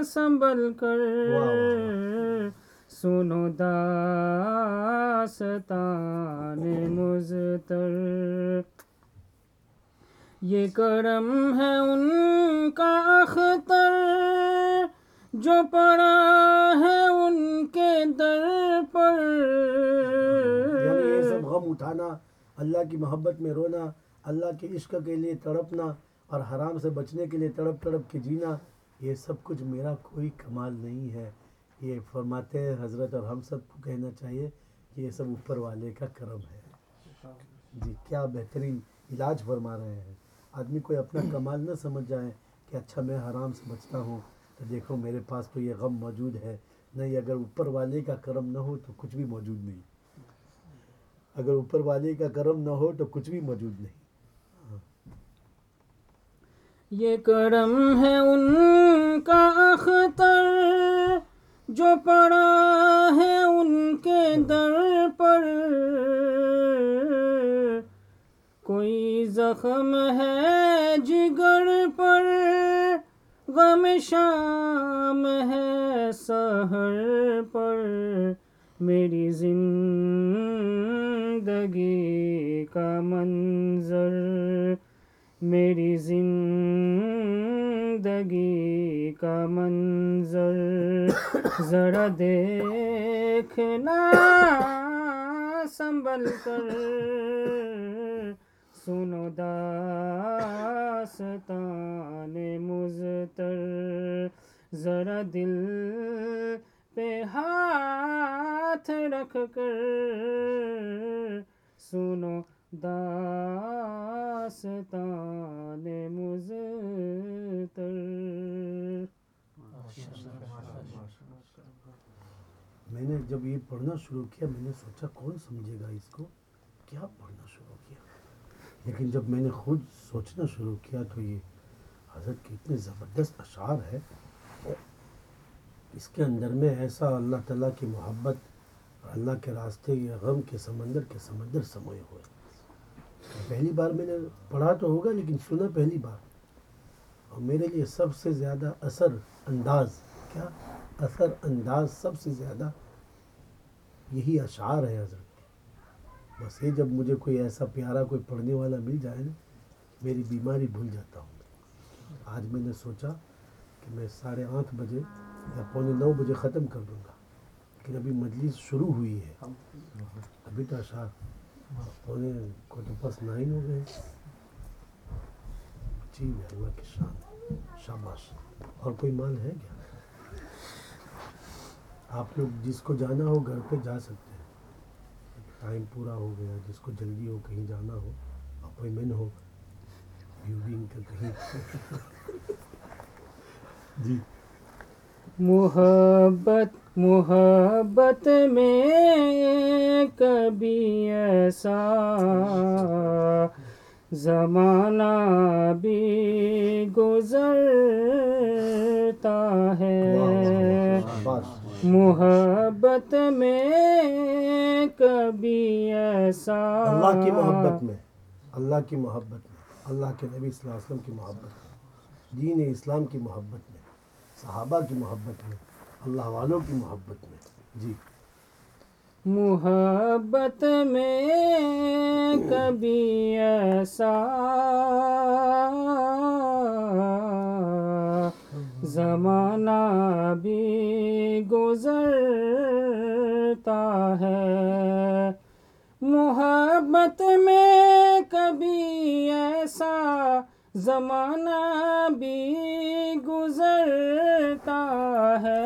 سنبھل کر۔ سنو داستان مزتر یہ کرم ہے ان کا اختر جو پڑا ہے ان کے در پر۔ یعنی یہ سب غم اٹھانا اللہ کی محبت میں رونا اللہ کے عشق کے لیے تڑپنا اور حرام سے بچنے کے لیے تڑپ تڑپ کے جینا، یہ سب کچھ میرا کوئی کمال نہیں ہے۔ یہ فرماتے ہیں حضرت اور ہم سب کو کہنا چاہیے کہ یہ سب اوپر والے کا کرم ہے۔ جی کیا بہترین علاج فرما رہے ہیں۔ آدمی کوئی اپنا کمال نہ سمجھ جائے کہ اچھا میں حرام سے بچتا ہوں تو دیکھو میرے پاس تو یہ غم موجود ہے۔ نہیں، اگر اوپر والے کا کرم نہ ہو تو کچھ بھی موجود نہیں۔ اگر اوپر والے کا کرم نہ ہو تو کچھ بھی موجود نہیں۔ یہ کرم ہے ان کا اختر جو پڑا ہے ان کے در پر۔ کوئی زخم ہے جگر پر، غم شام ہے سحر پر۔ میری زندگی کا منظر میری زندگی کا منظر ذرا دیکھنا سنبھل کر۔ سنو داستان مزتر ذرا دل پہ ہاتھ رکھ کر۔ سنو داستان مزتر میں نے جب یہ پڑھنا شروع کیا میں نے سوچا کون سمجھے گا اس کو؟ کیا پڑھنا شروع کیا؟ لیکن جب میں نے خود سوچنا شروع کیا تو یہ حضرت کے اتنے زبردست اشعار ہے اس کے اندر میں ایسا اللہ تعالیٰ کی محبت اللہ کے راستے کے غم کے سمندر کے سمندر سموئے ہوئے۔ پہلی بار میں نے پڑھا تو ہوگا لیکن سنا پہلی بار۔ اور میرے لیے سب سے زیادہ اثر انداز کیا؟ اثر انداز سب سے زیادہ یہی اشعار ہے حضرت۔ بس یہ جب مجھے کوئی ایسا پیارا کوئی پڑھنے والا مل جائے نا میری بیماری بھول جاتا ہوں۔ آج میں نے سوچا کہ میں ساڑھے آٹھ بجے یا پونے نو بجے ختم کر دوں گا لیکن ابھی مجلس شروع ہوئی ہے۔ ابھی تو اشعار کو تو بس نائن ہو گئے جی اللہ کی شان شاباش اور کوئی مال ہے کیا آپ لوگ جس کو جانا ہو گھر پہ جا سکتے ہیں ٹائم پورا ہو گیا جس کو جلدی ہو کہیں جانا ہو اپوائنمنٹ ہو ویونگ کا کہیں جی محبت محبت میں کبھی ایسا زمانہ بھی گزرتا ہے۔ محبت میں کبھی ایسا اللہ کی محبت میں، اللہ کی محبت میں، اللہ کے نبی صلی اللہ علیہ وسلم کی محبت میں، دین اسلام کی محبت میں۔ صحابہ کی محبت میں، اللہ والوں کی محبت میں۔ جی۔ محبت میں کبھی ایسا زمانہ بھی گزرتا ہے۔ محبت میں کبھی ایسا زمانہ بھی گزرتا ہے۔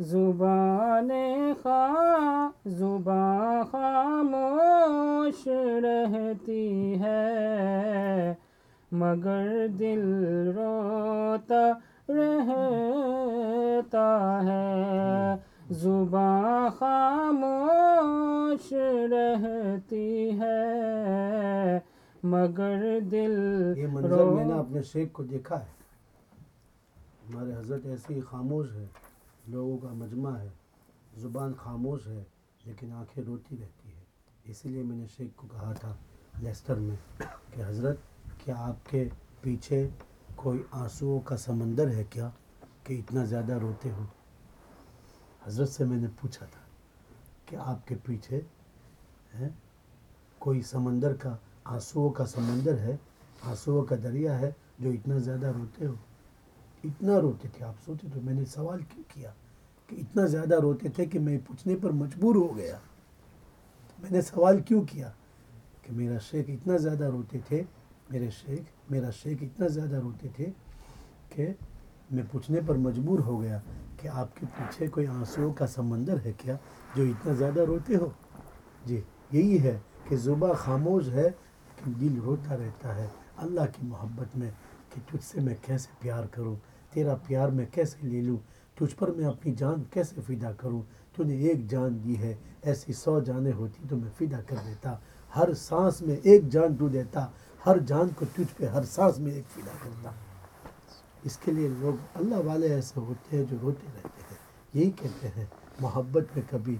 زبان خواہ زباں خاموش رہتی ہے۔ مگر دل روتا رہتا ہے۔ زباں خاموش رہتی ہے مگر دل یہ منظر میں نے اپنے شیخ کو دیکھا ہے۔ ہمارے حضرت ایسے ہی خاموش ہے لوگوں کا مجمع ہے زبان خاموش ہے لیکن آنکھیں روتی رہتی ہے اسی لیے میں نے شیخ کو کہا تھا لیسٹر میں کہ حضرت کیا آپ کے پیچھے کوئی آنسوؤں کا سمندر ہے کیا کہ اتنا زیادہ روتے ہو؟ حضرت سے میں نے پوچھا تھا کہ آپ کے پیچھے کوئی سمندر کا، آنسوؤں کا سمندر ہے، آنسوؤں کا دریا ہے جو اتنا زیادہ روتے ہو؟ اتنا روتے تھے، آپ سوچے تو میں نے سوال کیوں کیا کہ اتنا زیادہ روتے تھے کہ میں پوچھنے پر مجبور ہو گیا؟ میں نے سوال کیوں کیا کہ میرا شیخ اتنا زیادہ روتے تھے، میرے شیخ، میرا شیخ اتنا زیادہ روتے تھے کہ میں پوچھنے پر مجبور ہو گیا کہ آپ کے پیچھے کوئی آنسوؤں کا سمندر ہے کیا جو اتنا زیادہ روتے ہو؟ جی یہی ہے کہ زباں خاموش ہے لیکن دل روتا رہتا ہے۔ اللہ کی محبت میں کہ تجھ سے میں کیسے پیار کروں، تیرا پیار میں کیسے لے لوں، تجھ پر میں اپنی جان کیسے فدا کروں؟ تو نے ایک جان دی ہے، ایسی سو جانیں ہوتی تو میں فدا کر دیتا۔ ہر سانس میں ایک جان تو دیتا، ہر جان کو تجھ پہ ہر سانس میں ایک فدا کرتا۔ اس کے لیے لوگ اللہ والے ایسے ہوتے ہیں جو روتے رہتے ہیں۔ یہی کہتے ہیں محبت میں کبھی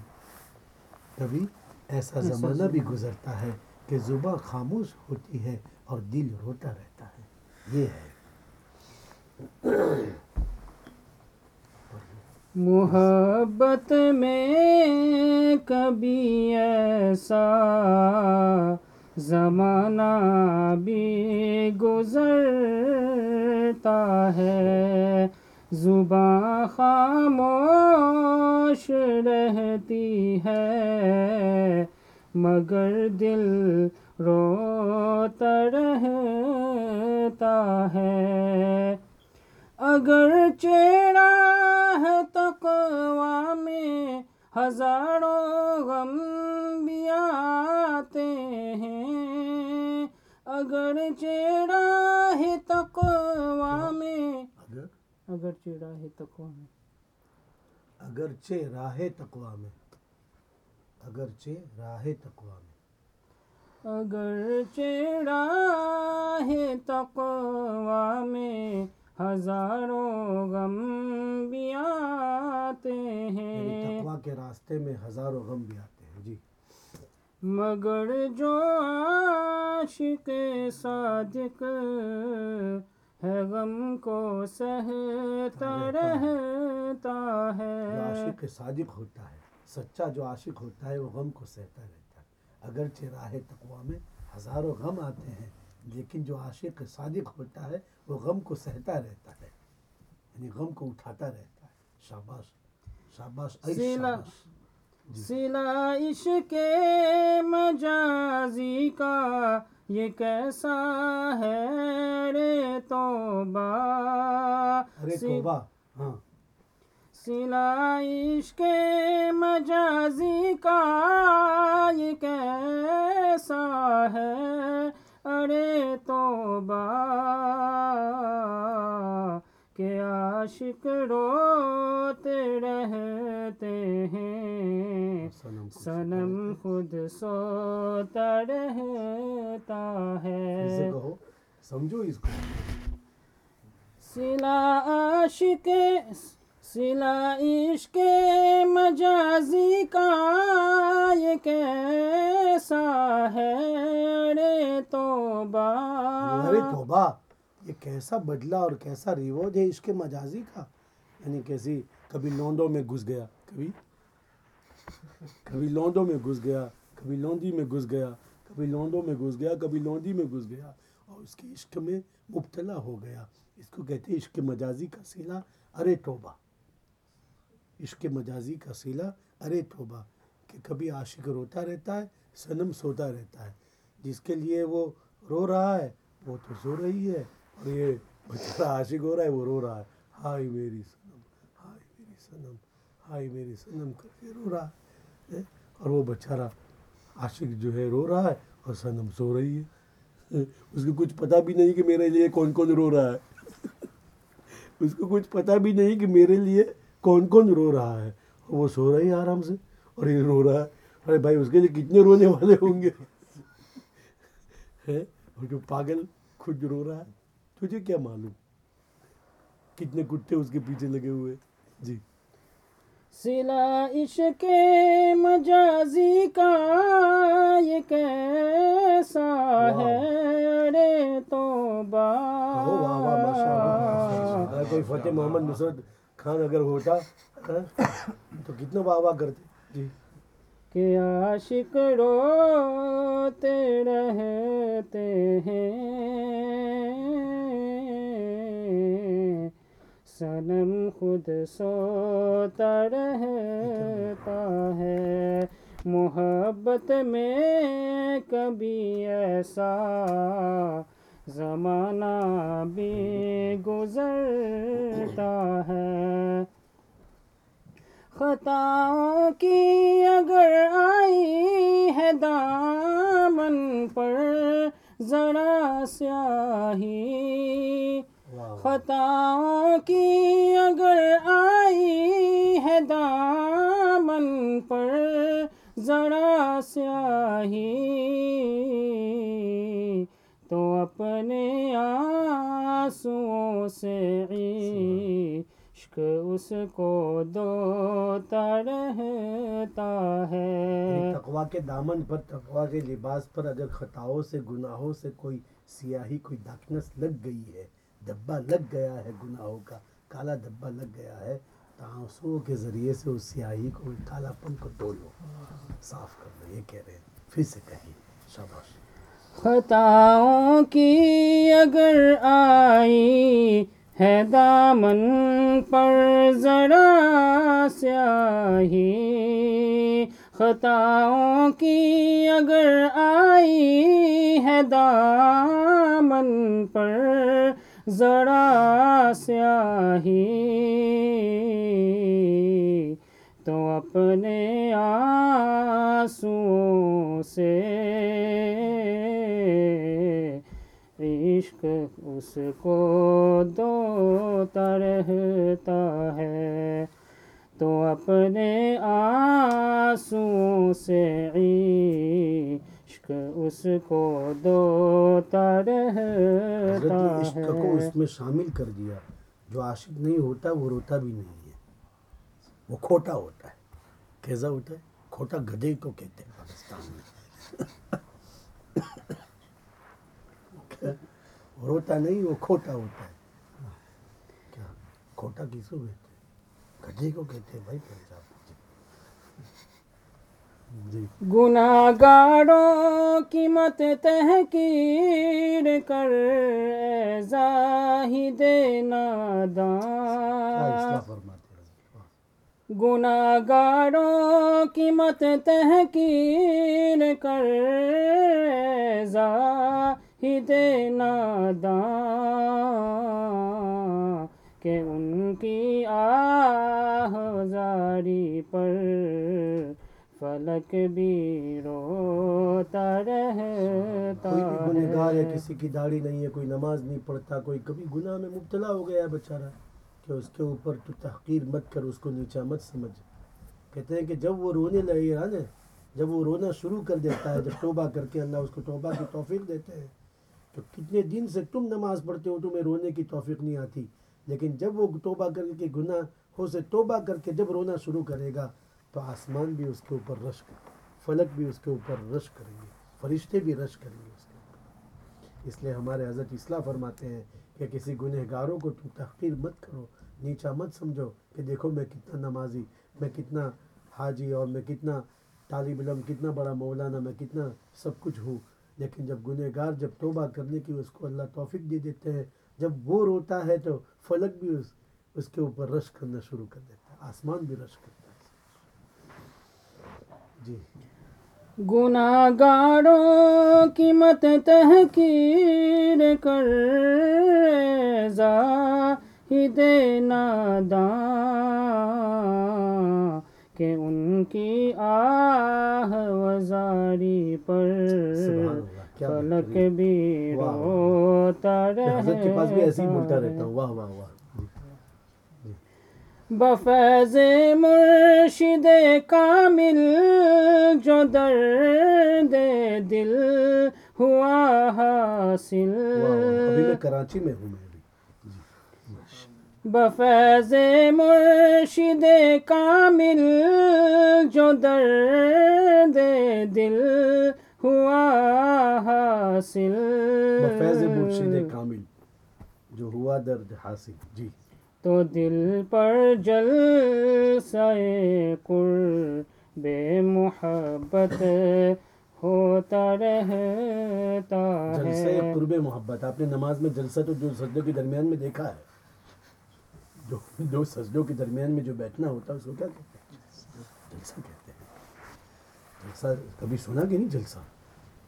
کبھی ایسا زمانہ بھی گزرتا ہے کہ زباں خاموش ہوتی ہے اور دل روتا رہتا ہے۔ یہ ہے۔ محبت میں کبھی ایسا زمانہ بھی گزرتا ہے۔ زباں خاموش رہتی ہے، مگر دل روتا رہتا ہے۔ اگر چیڑا ہے تقوا میں ہزاروں غم اگر چیڑا ہے تقوا میں اگر؟ اگر چیڑا ہے تقوا میں۔ اگرچہ راہ تقوا میں۔ اگرچہ راہ تقوا میں۔ اگر چیڑا ہے تقوا میں ہزاروں غم بھی آتے یعنی ہیں تقوا کے راستے میں ہزاروں غم بھی آتے ہیں۔ مگر جو عاشق صادق ہے غم کو سہتا رہتا جو ہے عاشق صادق ہوتا ہے سچا جو عاشق ہوتا ہے وہ غم کو سہتا رہتا ہے۔ اگرچہ راہ تقوا میں ہزاروں غم آتے ہیں لیکن جو عاشق صادق ہوتا ہے وہ غم کو سہتا رہتا ہے۔ یعنی غم کو اٹھاتا رہتا ہے۔ شاباش شاباش شاباش۔ سلا عشق مجازی کا یہ کیسا ہے رے توبہ؟ توبہ ہاں۔ سلا عشق مجازی کا یہ کیسا ہے ارے توبہ؟ کہ عاشق روتے رہتے ہیں۔ سنم خود سوتا رہتا ہے۔ سمجھو اس کو۔ سلا عاشق سلا عشق مجازی کا یہ کیسا ہے؟ رے توبہ۔ ارے توبہ۔ یہ کیسا بدلہ اور کیسا ریوج ہے عشق مجازی کا؟ یعنی کیسی کبھی لوندوں میں گھس گیا، کبھی؟ کبھی لوندوں میں گھس گیا، کبھی لوندی میں گھس گیا، کبھی لوندوں میں گھس گیا، کبھی لوندی میں گھس گیا، اور اس کے عشق میں مبتلا ہو گیا۔ اس کو کہتے ہیں عشق مجازی کا سیلا ارے توبہ۔ عشق مجازی کا سیلا ارے توبہ۔ کہ کبھی عاشق روتا رہتا ہے، صنم سوتا رہتا ہے۔ جس کے لیے وہ رو رہا ہے، وہ تو سو رہی ہے۔ اور یہ بیچارہ عاشق ہو رہا ہے وہ رو رہا ہے ہائے میری صنم ہائے میری صنم ہائے میری صنم کر کے رو رہا ہے اور وہ بیچارہ عاشق جو ہے رو رہا ہے اور صنم سو رہی ہے اس کو کچھ پتہ بھی نہیں کہ میرے لیے کون کون رو رہا ہے اس کو کچھ پتہ بھی نہیں کہ میرے لیے کون کون رو رہا ہے اور وہ سو رہی ہے آرام سے اور یہ رو رہا ہے ارے بھائی اس کے لیے کتنے رونے والے ہوں گے اور جو پاگل خود رو رہا ہے تجھے کیا معلوم؟ کتنے کتے اس کے پیچھے لگے ہوئے؟ جی۔ سلا عشق مجازی کا یہ کیسا ہے؟ رے اگر کوئی فتح محمد نصرت خان اگر ہوتا ہاں، تو کتنا واہ واہ کرتے۔ جی۔ کہ عاشق روتے رہتے ہیں۔ سنم خود سوتا رہتا ہے۔ محبت میں کبھی ایسا زمانہ بھی گزرتا ہے۔ خطاؤں کی اگر آئی ہے دامن پر، ذرا سیاہی خطاؤں کی اگر آئی ہے دامن پر، ذرا سیاہی تو اپنے آنسوؤں سے عشق اس کو دوتا رہتا ہے۔ یعنی تقوا کے دامن پر تقوا کے لباس پر اگر خطاؤں سے، گناہوں سے کوئی سیاہی، کوئی داکنس لگ گئی ہے دبا لگ گیا ہے گناہوں کا، کالا دبا لگ گیا ہے۔ آنسو کے ذریعے سے اس سیاہی کو کالا پن کو ڈولو صاف کر دو یہ کہہ رہے ہیں۔ پھر سے کہیں۔ شاباش۔ خطاؤں کی اگر آئی ہے دامن پر ذرا سیاہی، خطاؤں کی اگر آئی ہے دامن پر ذرا سیاہی۔ تو اپنے آنسوؤں سے عشق اس کو دوتا رہتا ہے۔ تو اپنے آنسوؤں سے عشق اس کو دوتا رہتا عشق کو اس میں شامل کر دیا۔ جو عاشق نہیں ہوتا وہ روتا بھی نہیں ہے۔ وہ کھوٹا ہوتا ہے۔ کیسا ہوتا ہے؟ کھوٹا گدھے کو کہتے ہیں پاکستان میں۔ وہ روتا نہیں وہ کھوٹا ہوتا ہے۔ کیا؟ کھوٹا کس کو کہتے ہیں؟ گدھے کو کہتے ہیں بھائی۔ گناہ گاروں کی مت تحقیر کر زاہد واہ۔ گناہ گاروں کی مت تحقیر کر زاہد ناداں کہ ان کی آہ زاری پر فلک بھی روتا رہتا کوئی بھی گنہگار ہے ہے۔ کسی کی داڑھی نہیں ہے کوئی نماز نہیں پڑھتا کوئی کبھی گناہ میں مبتلا ہو گیا ہے بیچارہ کہ اس کے اوپر تو تحقیر مت کر اس کو نیچا مت سمجھ۔ کہتے ہیں کہ جب وہ رونے لگے گا نا جب وہ رونا شروع کر دیتا ہے جب توبہ کر کے اللہ اس کو توبہ کی توفیق دیتے ہیں تو کتنے دن سے تم نماز پڑھتے ہو تمہیں رونے کی توفیق نہیں آتی۔ لیکن جب وہ توبہ کر کے گناہ ہو سے توبہ کر کے جب رونا شروع کرے گا تو آسمان بھی اس کے اوپر رش کرے فلک بھی اس کے اوپر رش کریں گے، فرشتے بھی رش کریں گے اس کے اوپر۔ اس لیے ہمارے حضرت اصلاح فرماتے ہیں کہ کسی گنہ گاروں کو تم تحقیر مت کرو، نیچا مت سمجھو کہ دیکھو میں کتنا نمازی، میں کتنا حاجی اور میں کتنا طالب علم، کتنا بڑا مولانا، میں کتنا سب کچھ ہوں۔ لیکن جب گنہ گار جب توبہ کرنے کی اس کو اللہ توفیق دے دیتے ہیں، جب وہ روتا ہے تو فلک بھی اس اس کے اوپر رش کرنا شروع کر دیتا ہے، آسمان بھی رش کرتا ہے۔ جی گناہ گاروں کی مت تحقیر کر زاہد ناداں کہ ان کی آہ وزاری پر فلک۔ بھی واہ، واہ۔ روتا میں حضرت کے پاس بھی ایسے ہی بولتا رہتا رہتا ہے ہوں واہ واہ واہ بفیض مرشد کامل جو درد دل ہوا حاصل میں کراچی میں ہوں بفیض مرشد کامل جو درد دل ہوا حاصل بفیض مرشد کامل جو ہوا درد حاصل۔ جی۔ تو دل پر جل سائے کر بے محبت ہوتا رہتا جلسہ ہے۔ قرب محبت آپ نے نماز میں جلسہ تو جو سجدوں کے درمیان میں دیکھا ہے؟ جو دو سجدوں کے درمیان میں جو بیٹھنا ہوتا ہے اس کو کیا کہتے ہیں؟ جلسہ کہتے ہیں۔ جلسہ کبھی سنا کہ نہیں جلسہ؟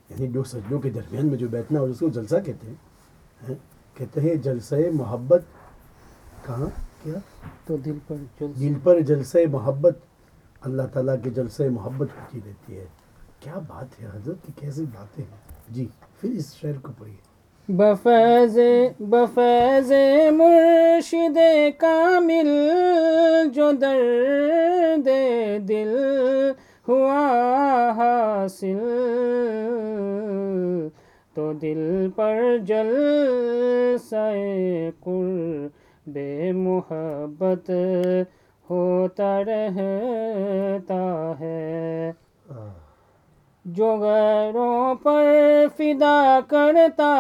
یعنی دو سجدوں کے درمیان میں جو بیٹھنا ہو اس کو جلسہ کہتے ہیں ہیں؟ کہتے ہیں جلسہ محبت کہاں؟ کیا؟ تو دل پر جل دل پر جلسہ محبت اللہ تعالیٰ کے جلسہ محبت ہوتی رہتی ہے۔ کیا بات ہے حضرت؟ کی کیسی باتیں ہیں؟ جی پھر اس شعر کو پڑھیے۔ بفیض بفیض مرشد کامل جو درد دل ہوا حاصل۔ تو دل پر جل سائے بے محبت ہوتا رہتا ہے۔ جو غیروں پر فدا کرتا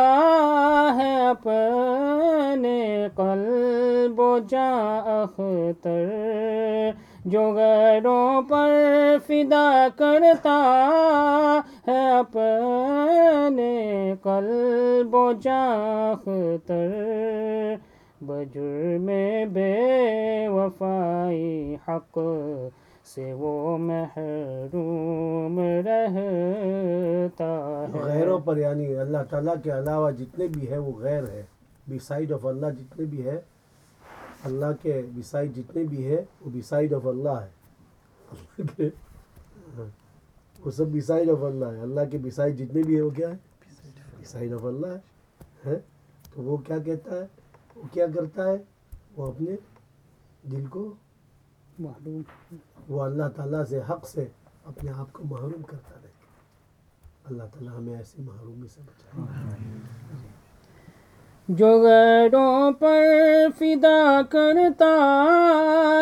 ہے اپنے قلب و جاں اختر۔ جو غیروں پر فدا کرتا ہے اپنے قلب و جاں اختر۔ بجر میں بے وفائی حق سے وہ محروم رہتا ہے۔ غیروں پر یعنی اللہ تعالیٰ کے علاوہ جتنے بھی ہے وہ غیر ہے بسائڈ آف اللہ جتنے بھی ہے اللہ کے بسائڈ جتنے بھی ہے وہ بسائڈ آف اللہ ہے وہ سب بسائڈ آف اللہ ہے اللہ کے بسائڈ جتنے بھی ہے وہ کیا ہے بسائڈ آف اللہ ہے تو وہ کیا کہتا ہے؟ وہ کیا کرتا ہے؟ وہ اپنے دل کو معلوم وہ اللہ تعالیٰ سے، حق سے اپنے آپ کو محروم کرتا رہے اللہ تعالیٰ ہمیں ایسی محرومی سے بچائے۔ جو غیروں پر فدا کرتا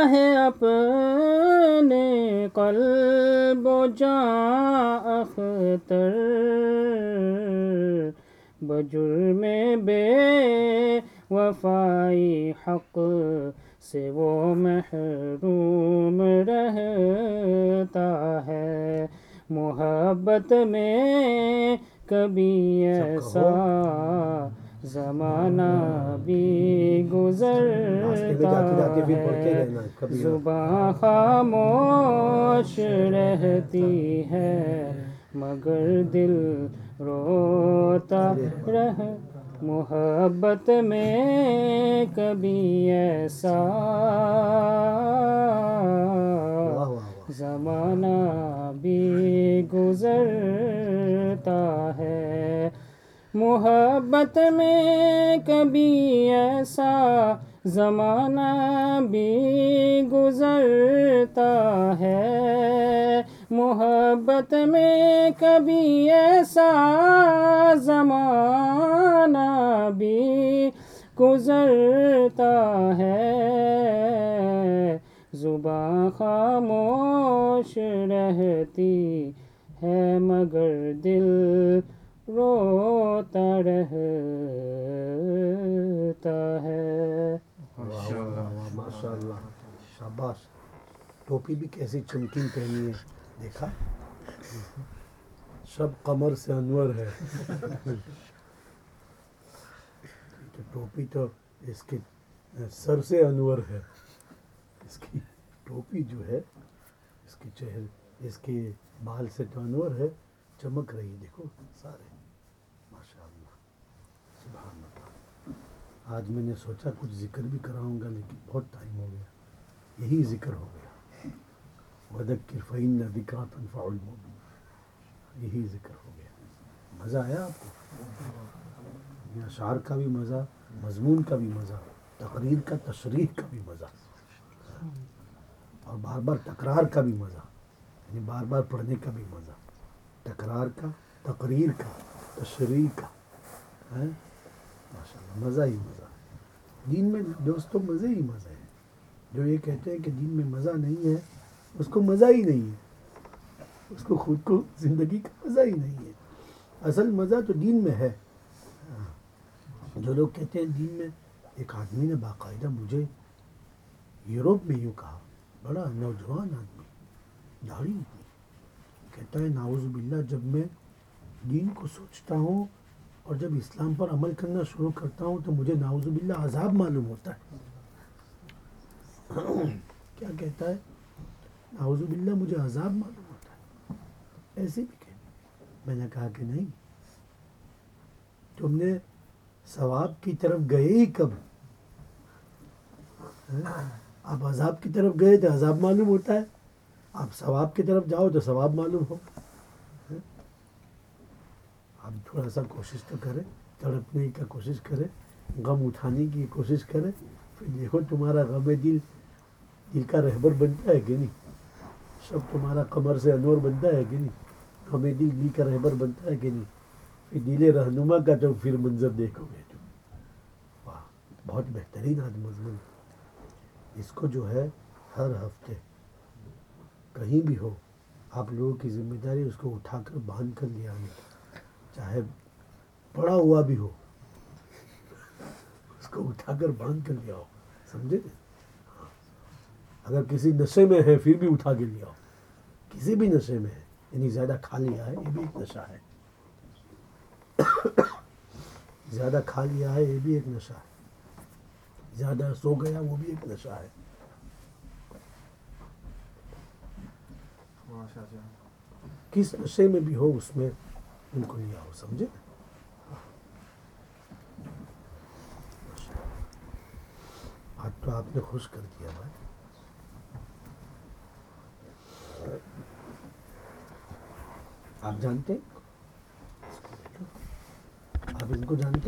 ہے اپنے قلب و جاں اختر۔ بجرم بے وفائی حق سے وہ محروم رہتا ہے۔ محبت میں کبھی ایسا زمانہ بھی گزرتا ہے۔ زباں خاموش رہتی ہے، مگر دل روتا رہ محبت میں کبھی ایسا زمانہ بھی گزرتا ہے۔ محبت میں کبھی ایسا زمانہ بھی گزرتا ہے۔ محبت میں کبھی ایسا زمانہ بھی گزرتا ہے۔ زباں خاموش رہتی ہے مگر دل روتا رہتا ہے۔ ماشاء اللہ شاباش، ٹوپی بھی کیسی چمکین پہنی ہے۔ دیکھا؟ سب قمر سے انور ہے۔ تو ٹوپی تو اس کے سر سے انور ہے۔ اس کی ٹوپی جو ہے، اس کی چہرے اس کے بال سے تو انور ہے، چمک رہی دیکھو، سارے۔ ماشاء اللہ سبحان اللہ آج میں نے سوچا کچھ ذکر بھی کراؤں گا، لیکن بہت ٹائم ہو گیا۔ یہی ذکر ہو گیا۔ ودکر فعین ذکر تنفع المؤمن یہی ذکر ہو گیا۔ مزہ آیا آپ کو؟ یہ اشعار کا بھی مزہ، مضمون کا بھی مزہ، تقریر کا، تشریح کا بھی مزہ، اور بار بار تکرار کا بھی مزہ یعنی بار بار پڑھنے کا بھی مزہ۔ تکرار کا، تقریر کا، تشریح کا ماشاء اللہ مزہ ہی مزہ۔ دین میں دوستوں مزے ہی مزے ہیں جو یہ کہتے ہیں کہ دین میں مزہ نہیں ہے اس کو مزہ ہی نہیں ہے۔ اس کو خود کو زندگی کا مزہ ہی نہیں ہے۔ اصل مزہ تو دین میں ہے۔ جو لوگ کہتے ہیں دین میں، ایک آدمی نے باقاعدہ مجھے یوروپ میں یوں کہا، بڑا نوجوان آدمی، داڑھی کہتا ہے ناوز باللہ، جب میں دین کو سوچتا ہوں اور جب اسلام پر عمل کرنا شروع کرتا ہوں تو مجھے ناوز باللہ عذاب معلوم ہوتا ہے۔ کیا کہتا ہے؟ ناوز باللہ، مجھے عذاب معلوم ہوتا ہے۔ ایسے بھی کہ میں نے کہا کہ نہیں۔ تم نے ثواب کی طرف گئے ہی کب؟ ہاں؟ آپ عذاب کی طرف گئے تو عذاب معلوم ہوتا ہے۔ آپ ثواب کی طرف جاؤ تو ثواب معلوم ہو۔ ہاں؟ آپ تھوڑا سا کوشش تو کریں، تڑپنے کا کوشش کریں، غم اٹھانے کی کوشش کریں۔ پھر دیکھو تمہارا غم دل دل کا رہبر بنتا ہے کہ نہیں؟ سب تمہارا قمر سے انور بنتا ہے کہ نہیں؟ غم دل دل کا رہبر بنتا ہے کہ نہیں؟ پھر دل رہنما کا تو پھر منظر دیکھو گے تم۔ واہ، بہت بہترین آج مضمون اس کو جو ہے ہر ہفتے کہیں بھی ہو، آپ لوگوں کی ذمہ داری اس کو اٹھا کر باندھ کر لے آنا چاہے پڑا ہوا بھی ہو، اس کو اٹھا کر باندھ کر لے آؤ، سمجھے؟ ہاں۔ اگر کسی نشے میں ہے، پھر بھی اٹھا کے لے آؤ۔ کسی بھی نشے میں ہے یعنی زیادہ کھا لیا ہے یہ بھی ایک نشہ ہے۔ زیادہ کھا لیا ہے یہ بھی ایک نشہ ہے۔ زیادہ سو گیا وہ بھی ایک نشہ ہے۔ کس نشے میں بھی ہو اس میں ان کو لے آؤ سمجھے؟ آج تو آپ نے خوش کر دیا بھائی۔ آپ جانتے آپ ان کو جانتے